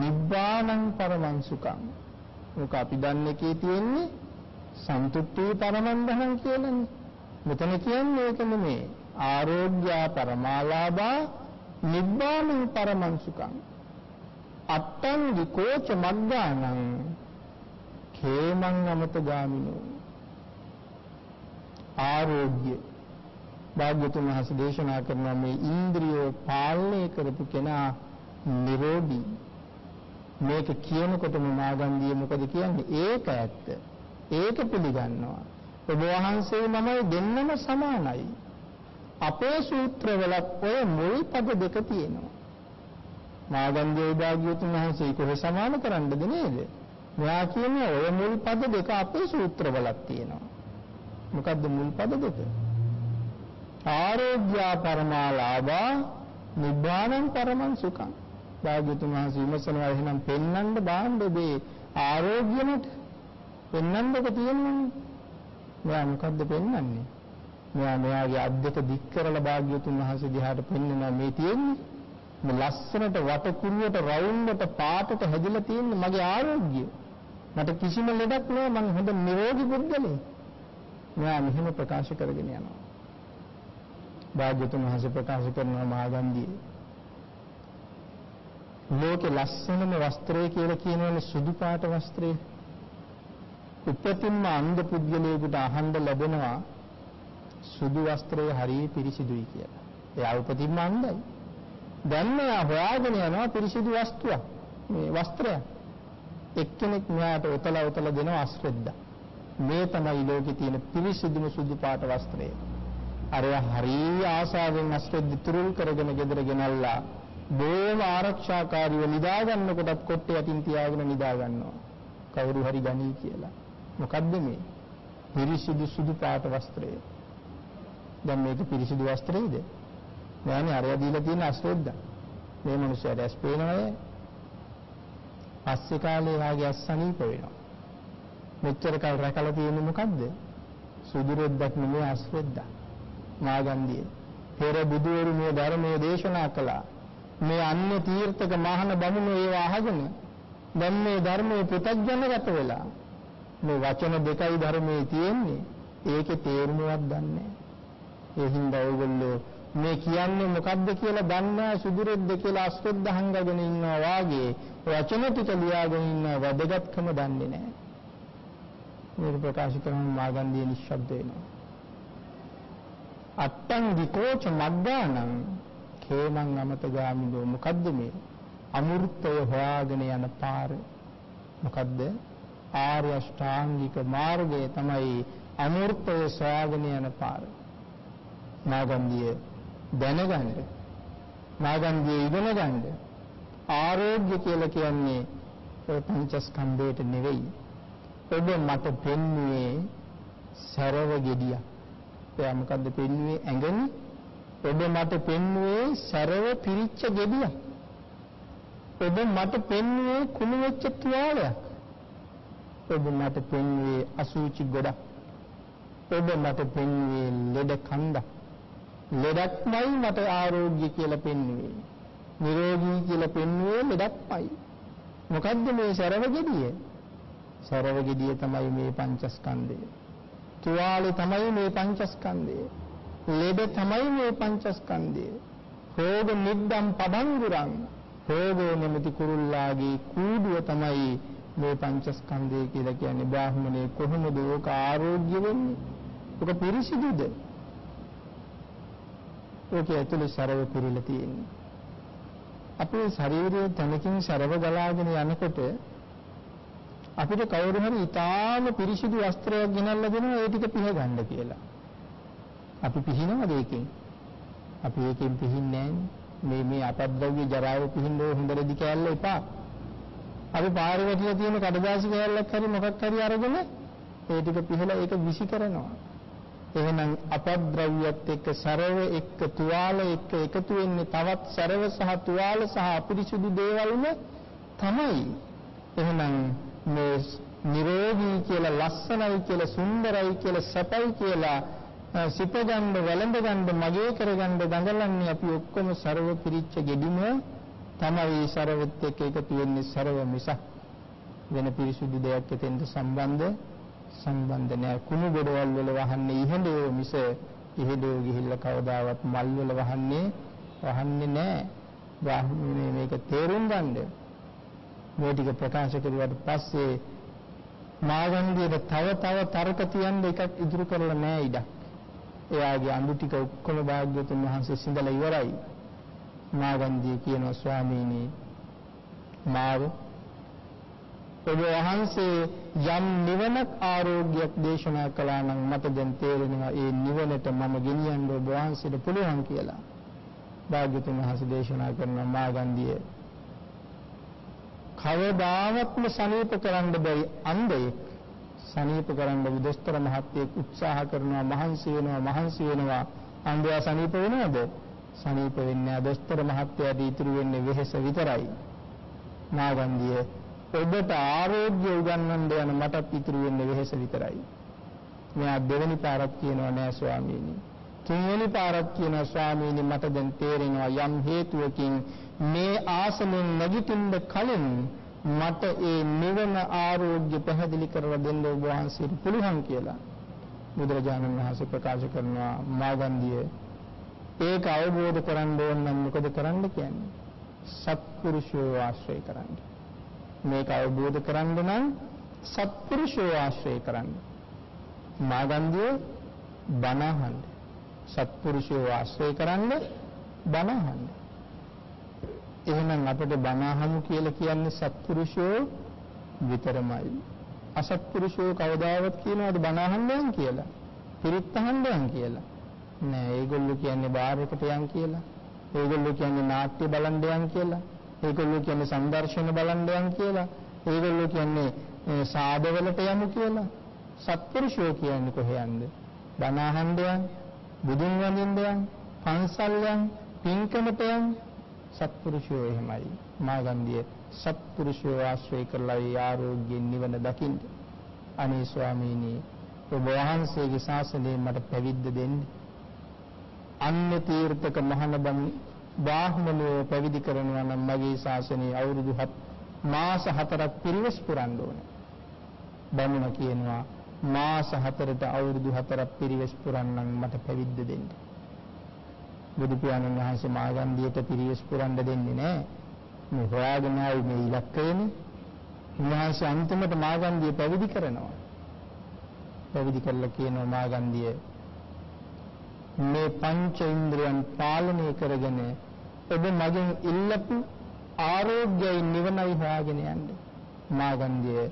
[SPEAKER 1] නිබ්බානං පරමං සුඛං. මොක අපි දන්නේ කී තියෙන්නේ සන්තුට්ඨි පරමන්දහං කියලානේ. මෙතන කියන්නේ ඒක නෙමෙයි. ආරෝග්‍ය පරමාලාභා නිබ්බානං පරමං සුඛං. අත්තං විකෝච මග්ගානං khේමං අමත ගාමිනෝ ආරෝග්‍ය භාග්‍යතුන් වහන්සේ දේශනා කරන මේ ඉන්ද්‍රියෝ පාලනය කරපු කෙනා නිරෝගී. මේක කියනකොටම මාගන්දිය මොකද කියන්නේ? ඒක ඇත්ත. ඒක පිළිගන්නවා. ඔබ වහන්සේ මමයි දෙන්නම සමානයි. අපේ සූත්‍රවලත් ඔය මුල් පද දෙක තියෙනවා. මාගන්දිය භාග්‍යතුන් වහන්සේ කොහේ සමාන කරන්නද නේද? මෙයා කියන්නේ ඔය මුල් පද දෙක අපේ සූත්‍රවලත් තියෙනවා. මොකද්ද මුල් පද දෙක? ආරෝග්‍ය පරමාලාභා නිබ්බානං පරමං සුඛං. භාග්‍යතුන් වහන්සේ විමසනවා එහෙනම් පෙන්වන්න බාන්න මේ ආරෝග්‍යමට පෙන්වන්නක තියෙනවනේ. මෙයා මොකද්ද පෙන්වන්නේ මෙයා මෙයාගේ අත් දෙක දික් කරලා භාග්‍යතුන් වහන්සේ දිහාට පෙන්වනවා මේ තියෙන්නේ. මේ ලස්සනට වටකුරුවට රවුම්කට පාටට හැදිලා තියෙන්නේ මගේ ආරෝග්‍යය මට කිසිම ලෙඩක් නෑ මම හොඳ නිරෝගී පුද්ගලෙක් මෙයා මෙහෙම ප්‍රකාශ කරගෙන යනවා. භාග්‍යතුන් වහන්සේ ප්‍රකාශ කරනවා මහගන්ධිය. ලෝකේ ලස්සනම වස්ත්‍රය කියලා කියනවනේ සුදු පාට වස්ත්‍රය. උපතින්ම අන්ධ පුද්ගලයෙකුට අහන්න ලැබෙනවා සුදු වස්ත්‍රය හරිය පිරිසිදුයි කියලා. එයා උපතින්ම අන්ධයි. දැන් මෙයා හොයාගෙන යනවා පිරිසිදු වස්තුවක්. මේ වස්ත්‍රය. එක්කෙනෙක් මෙයාට ඔතලා ඔතලා දෙනවා අශ්‍රද්ධා. මේ තමයි ලෝකේ තියෙන පිරිසිදුම සුදු පාට වස්ත්‍රය. අරය හරිය ආසාවෙන් අස්රෙද්දි තුරුල් කරගෙන ගෙදර ගෙනල්ලා බොහොම ආරක්ෂාකාරීව නිදා ගන්නකොටත් කොට්ටේ යටින් තියාගෙන නිදා ගන්නවා. කවුරු හරි ගනී කියලා. මොකද්ද මේ? පිරිසිදු සුදු පාට වස්ත්‍රය. දැන් මේක පිරිසිදු වස්ත්‍රයේද? නෑනේ අරය දීලා තියෙන අස්රෙද්ද. මේ මිනිස්සුන්ට ඇස් පේනවද? පස්සේ කාලේ වාගේ අස්සනීප වෙනවා. මෙච්චර කල් රැකලා තියෙන්නේ මොකද්ද? සුදු රෙද්දක් නෙමෙයි අස්රෙද්දක්. මාගන්දියේ. පෙර බුදුවරු මේ ධර්මයේ දේශනා කළා. මේ අන්‍ය තීර්ථක මහාන බමුණෝ ඒව අහගෙන දැන් මේ ධර්මයේ පුතග්ජනගත වෙලා මේ වචන දෙකයි ධර්මයේ තියෙන්නේ. ඒකේ තේරුමවත් දන්නේ නැහැ. ඒ හින්දා ඕගොල්ලෝ මේ කියන්නේ මොකද්ද කියලා දන්නේ සුදුරෙද්ද කියලා අස්රෙද්ද හංගගෙන ඉන්නවා වාගේ වචන ටික ලියාගෙන ඉන්න වැදගත්කම දන්නේ නැහැ. මේක ප්‍රකාශ කරන මාගන්ධිය නිශ්ශබ්ද වෙනවා. අත්තං විකෝච මග්ගානං. කේමං අමතගාමිනෝ මොකද්ද මේ? අමෘතය හොයාගෙන යන පාර. මොකද්ද? ආර්ය අෂ්ටාංගික මාර්ගය තමයි අමෘතය සොයාගෙන යන පාර. මාගන්ධිය දැනගන්න. මාගන්ධිය ඉගෙන ගන්න. ආරෝග්‍ය කියලා කියන්නේ ඔය පංචස්කන්ධයට නෙවෙයි. ඔබ මට පෙන්වුවේ සරව gediyak එයා මොකද්ද පෙන්වුවේ? ඇඟනේ. ඔබ මට පෙන්වුවේ සරව පිරිච්ච gediyak ඔබ මට පෙන්වුවේ කුණු වෙච්ච තුවාලයක්. ඔබ මට පෙන්වුවේ අසුචි ගොඩක්. ඔබ මට පෙන්වුවේ ලෙඩ කන්දක්. ලෙඩක්මයි මට ආරෝග්‍ය කියලා පෙන්වුවේ. නිරෝගී කියලා පෙන්වුවේ ලෙඩක්මයි. මොකද්ද මේ සරව gediye සරව gediye තමයි මේ පංචස්කන්ධය. තුවාලේ තමයි මේ පංචස්කන්ධය. ලෙඩ තමයි මේ පංචස්කන්ධය. රෝග නිද්දම් පබංගුරං රෝගෝ නැමැති කුරුල්ලාගේ කූඩුව තමයි මේ පංචස්කන්ධය කියලා කියන්නේ බ්‍රාහ්මණේ කොහොමද ඕක ආරෝග්‍ය වෙන්නේ? ඕක පිරිසිදුද? ඕක ඇතුලේ සරව පිරීලා තියෙන්නේ. අපේ ශරීරයේ තනකින් සරව ගලාගෙන යනකොට අපිට කවුරු හරි ඊටාම පිරිසිදු වස්ත්‍රයක් ගෙනල්ලා දෙනවා ඒ ටික පිහ ගන්න කියලා. අපි පිහිනවද ඒකෙන්? අපි ඒකෙන් පිහින්නේ මේ මේ අපද්දව්‍ය ජරාව පිහින්න හොඳරදි කෑල්ල එපා. අපි පාරේ වැටිලා තියෙන කඩදාසි කෑල්ලක් හරි මොකක් හරි අරගෙන ඒ ටික පිහලා ඒක විසි කරනවා. එහෙනම් අපද්‍රව්‍යත් එක්ක සරව එක්ක තුවාල එක්ක එකතු වෙන්නේ තවත් සරව සහ තුවාල සහ අපිරිසුදු දේවල්ම තමයි. එහෙනම් මේ නිරෝගී කියලා ලස්සනයි කියලා සුන්දරයි කියලා සැපයි කියලා සිපගන්න වැළඳගන්න මගේ කරගන්න දඟලන්නේ අපි ඔක්කොම ਸਰව පිරිච්ච gedිම තමයි ਸਰවත් එක්ක එකතු වෙන්නේ ਸਰව මිස. වෙන පිරිසුදු දෙයක් එතෙන්ට සම්බන්ධ? සම්බන්ධ නෑ. කුණු ගොඩවල් වල වහන්නේ ඉහළේ මිස ඉහළේ ගිහිල්ලා කවදාවත් මල් වල වහන්නේ වහන්නේ නෑ. මේ මේක තේරුම් ගන්නේ. මේ ටික ප්‍රකාශ කරුවාට පස්සේ මාගන්ධියට තව තව තර්ක තියන්න එකක් ඉදිරි කරලා නෑ ඉඩක්. එයාගේ අඳු ටික ඔක්කොම භාග්‍යතුන් වහන්සේ සිඳලා ඉවරයි. මාගන්ධිය කියනවා ස්වාමීනි මාව ඔබ වහන්සේ යම් නිවනක් ආරෝග්‍යයක් දේශනා කළා නම් මට දැන් තේරෙනවා ඒ නිවනට මම ගෙනියන්න ඔබ වහන්සේට පුළුවන් කියලා. භාග්‍යතුන් වහන්සේ දේශනා කරන මාගන්ධිය කවදාවත්ම සනීප කරන්න බැරි අන්ධයෙක් සනීප කරන්න විදස්තර මහත්තයෙක් උත්සාහ කරනවා මහන්සි වෙනවා මහන්සි වෙනවා. අන්ධයා සනීප වෙනවද? සනීප වෙන්නේ නැහැ. දොස්තර මහත්තයාට ඉතුරු වෙන්නේ වෙහෙස විතරයි. නාගන්දිය ඔබට ආරෝග්‍ය උගන්වන්න යන මටත් ඉතුරු වෙන්නේ වෙහෙස විතරයි. මෙයා දෙවෙනි පාරක් කියනවා නෑ ස්වාමීනි. තුන්වෙනි පාරක් කියනවා ස්වාමීනි මට දැන් තේරෙනවා යම් හේතුවකින් මේ ආසනෙන් නැගිටින්න කලින් මට ඒ නිවන ආරෝග්‍ය පැහැදිලි කරලා දෙන්න ඔබ වහන්සේට පුළුවන් කියලා බුදුරජාණන් වහන්සේ ප්‍රකාශ කරනවා මාගන්ධිය ඒක අවබෝධ කරගන්න ඕන නම් මොකද කරන්න කියන්නේ? සත්පුරුෂෝ ආශ්‍රය කරන්න. මේක අවබෝධ කරගන්න නම් සත්පුරුෂෝ ආශ්‍රය කරන්න. මාගන්ධිය බණහන්න සත්පුරුෂෝ ආශ්‍රය කරන්න බණහන්න එහෙනම් අපිට බණහමු කියලා කියන්නේ සත්පුරුෂෝ විතරමයි. අසත්පුරුෂෝ කවදාවත් කියනවාද බණහන්න කියලා? පිරිත් අහන්න කියලා. නෑ ඒගොල්ලෝ කියන්නේ බාර් එකට යන් කියලා. ඒගොල්ලෝ කියන්නේ නාට්‍ය බලන්න යන් කියලා. ඒගොල්ලෝ කියන්නේ සංදර්ශන බලන්න යන් කියලා. ඒගොල්ලෝ කියන්නේ සාදවලට යමු කියලා. සත්පුරුෂෝ කියන්නේ කොහෙන්ද? බණ අහන්න යන්, බුදුන් වඳින්න යන්, පන්සල් යන්, පින්කමට යන් සත්පුරුෂයෝ එහෙමයි. මාගන්ධිය සත්පුරුෂයෝ ආශ්‍රය කරලා ඒ ආරෝග්‍යයෙන් නිවන දකින්න. අනේ ස්වාමීනි ඔබ වහන්සේගේ ශාසනයෙන් මට පැවිද්ද දෙන්න. අන්‍ය තීර්ථක මහණබන් බාහ්මණයෝ පැවිදි කරනවා නම් මගේ ශාසනයේ අවුරුදු 7 මාස 4ක් පිරිවස් පුරන්න ඕනේ. බමුණ කියනවා මාස 4ට අවුරුදු 4ක් පිරිවස් පුරන්නම් මට පැවිද්ද දෙන්න. බුදු පියාණන් වහන්සේ මාගන්ධියට පිරිවස් පුරන්න දෙන්නේ නැහැ. මේ හොයාගෙන ආවේ මේ ඉලක්කයනේ. උන්වහන්සේ අන්තිමට මාගන්ධිය පැවිදි කරනවා. පැවිදි කරලා කියනවා මාගන්ධිය මේ පංච ඉන්ද්‍රයන් පාලනය කරගෙන ඔබ මගෙන් ඉල්ලපු ආරෝග්‍යයි නිවනයි හොයාගෙන යන්නේ. මාගන්ධිය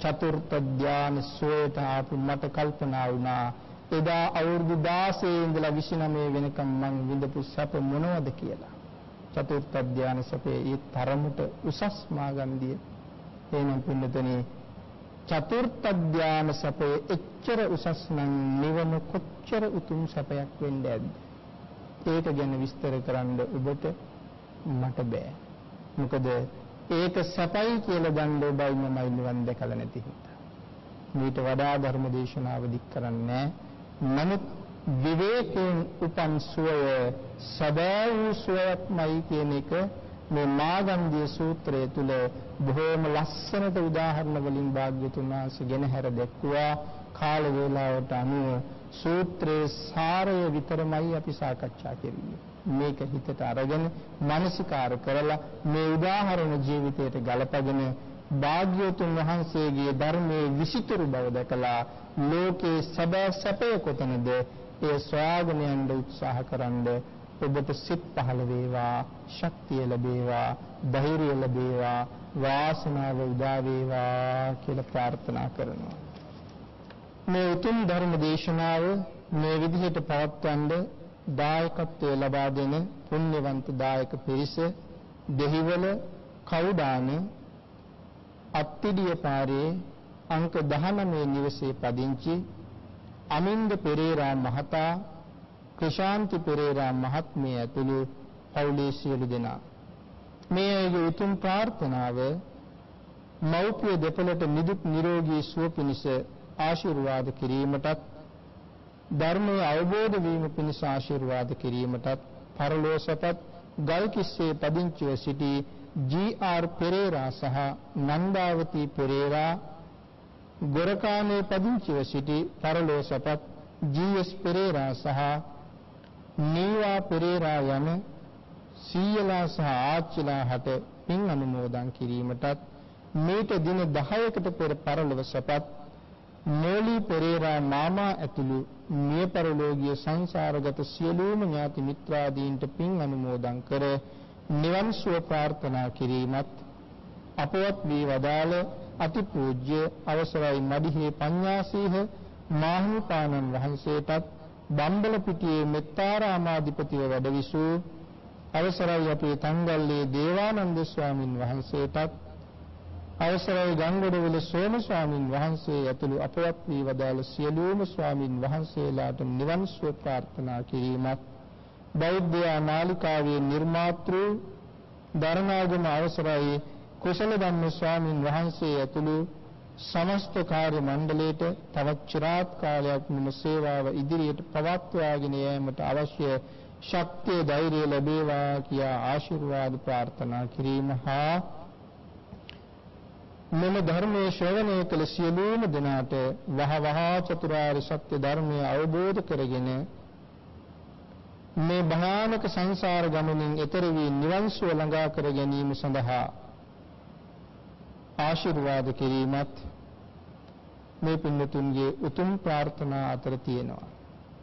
[SPEAKER 1] චතුර්ථ ධානය සෝයට ආපු මට කල්පනා වුණා එදා අවුරුදු 16 ඉඳලා 29 වෙනකම් මං විඳපු සැප මොනවද කියලා. චතුර්ථ ධානය සැපේ ඒ තරමට උසස් මාගන්ධිය. එහෙනම් පින්නතනේ චතුර්ථ ධානය සැපේ එච්චර උසස් නම් නිවන කොච්චර උතුම් සැපයක් වෙන්න ඇද්ද? ඒක ගැන විස්තර කරන්න ඔබට මට බෑ. මොකද ඒක සැපයි කියලා ගන්න ඔබයි මමයි නිවන් දැකලා නැති හින්දා. මේට වඩා ධර්ම දේශනාව දික් කරන්නේ නමුත් විවේකයෙන් උපන් සුවය සදා වූ සුවයක්මයි කියන එක මේ මාගන්ධිය සූත්‍රය තුල බොහෝම ලස්සනට උදාහරණ වලින් භාග්‍යතුන් වහන්සේ ගෙන හැර දැක්වුවා කාල වේලාවට අනුව සූත්‍රයේ සාරය විතරමයි අපි සාකච්ඡා කෙරුවේ. මේක හිතට අරගෙන මානසිකාර කරලා මේ උදාහරණ ජීවිතයට ගලපගෙන භාග්‍යවතුන් වහන්සේගේ ධර්මයේ විසිතුරු බව දැකලා ලෝකේ සැබෑ සැපය කොතනද? ඒ සොයාගෙන යන්න උත්සාහ කරන්ද ඔබට සිත් පහළ වේවා ශක්තිය ලැබේවා ධෛර්යය ලැබේවා වාසනාව උදා වේවා කියලා ප්‍රාර්ථනා කරනවා. මේ උතුම් ධර්ම දේශනාව මේ විදිහට පවත්වන්න දායකත්වය ලබා දෙන පුණ්‍යවන්ත දායක පිරිස දෙහිවල කවුඩාන අත්තිඩිය පාරේ අංක 19 නිවසේ පදිංචි අමින්ද පෙරේරා මහතා ක්‍රිෂාන්ති පෙරේරා මහත්මිය ඇතුළු පවුලේ සියලු දෙනා. මේ අයගේ උතුම් ප්‍රාර්ථනාව මෞපිය දෙපළට නිදුක් නිරෝගී සුව පිණිස ආශිර්වාද කිරීමටත් ධර්මයේ අවබෝධ වීම පිණිස ආශිර්වාද කිරීමටත් පරලෝසපත් ගල්කිස්සේ පදිංචිව සිටි ජී.ආර්. පෙරේරා සහ නන්දාවති පෙරේරා ගොරකානේ පදිංචිව සිටි පරලෝසපත් ජී.එස්. පෙරේරා සහ නීවා පෙරේරා යන සීයලා සහ ආච්චිලා හට පින් අනුමෝදන් කිරීමටත් මේට දින 10කට පෙර පරලොව සපත් මෝලි පෙරේරා මාමා ඇතුළු මිය පරලෝකීය සංසාරගත සියලුම ඥාති මිත්‍රාදීන්ට පින් අනුමෝදන් කර නිවන් සුව ප්‍රාර්ථනා කිරීමත් අපවත් වී වදාළ අතිපූජ්‍ය අවසරයි මදිහේ පඤ්ඤාසීහ මාහිමිපාණන් වහන්සේටත් බම්බලපිටියේ මෙත්තාරාමාධිපතිව වැඩවිසූ අවසරයි අපේ තංගල්ලේ දේවානන්ද ස්වාමින් වහන්සේටත් අවසරයි ගංගොඩවිල සෝම ස්වාමින් වහන්සේ ඇතුළු අපවත් වී වදාළ සියලුම ස්වාමින් වහන්සේලාට නිවන් සුව ප්‍රාර්ථනා කිරීමත් බෞද්ධ නාලිකාවේ නිර්මාතෘ දරණාගම අවසරයි. කුසල ධම්ම ස්වාමින් වහන්සේ ඇතුළු සමස්ත කාර්ය මණ්ඩලයට තවත් চিරාත් කාලයක් මෙම සේවාව ඉදිරියට පවත්වාගෙන යාමට අවශ්‍ය ශක්තිය ධෛර්යය ලැබේවා කියා ආශිර්වාද ප්‍රාර්ථනා කිරීම හා මෙම ධර්මයේ ශ්‍රවණය කළ සියලුම දෙනාට වහවහ චතුරාර්ය සත්‍ය ධර්මය අවබෝධ කරගෙන මේ භයානක සංසාර ගමනින් එතර වී නිවන් සුව ළඟා කර ගැනීම සඳහා ආශිර්වාද කිරීමත් මේ පින්තුන්ගේ උතුම් ප්‍රාර්ථනා අතර තියෙනවා.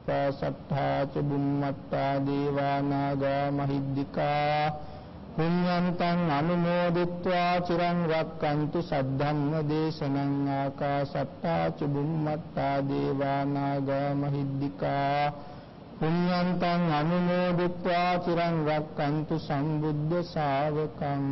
[SPEAKER 1] පාසට්ඨා ච බුම්මත්තා දේවා නාග මහිද්దికා පුඤ්ඤන්තං අනුමෝදිත්වා චිරං රක්칸තු සද්ධම්ම දේශනං ආකාසට්ඨා ච බුම්මත්තා දේවා නාග මහිද්దికා පුඤ්ඤන්තං අනුමෝදිත්වා චිරං රක්칸තු සම්බුද්ධ ශාවකං।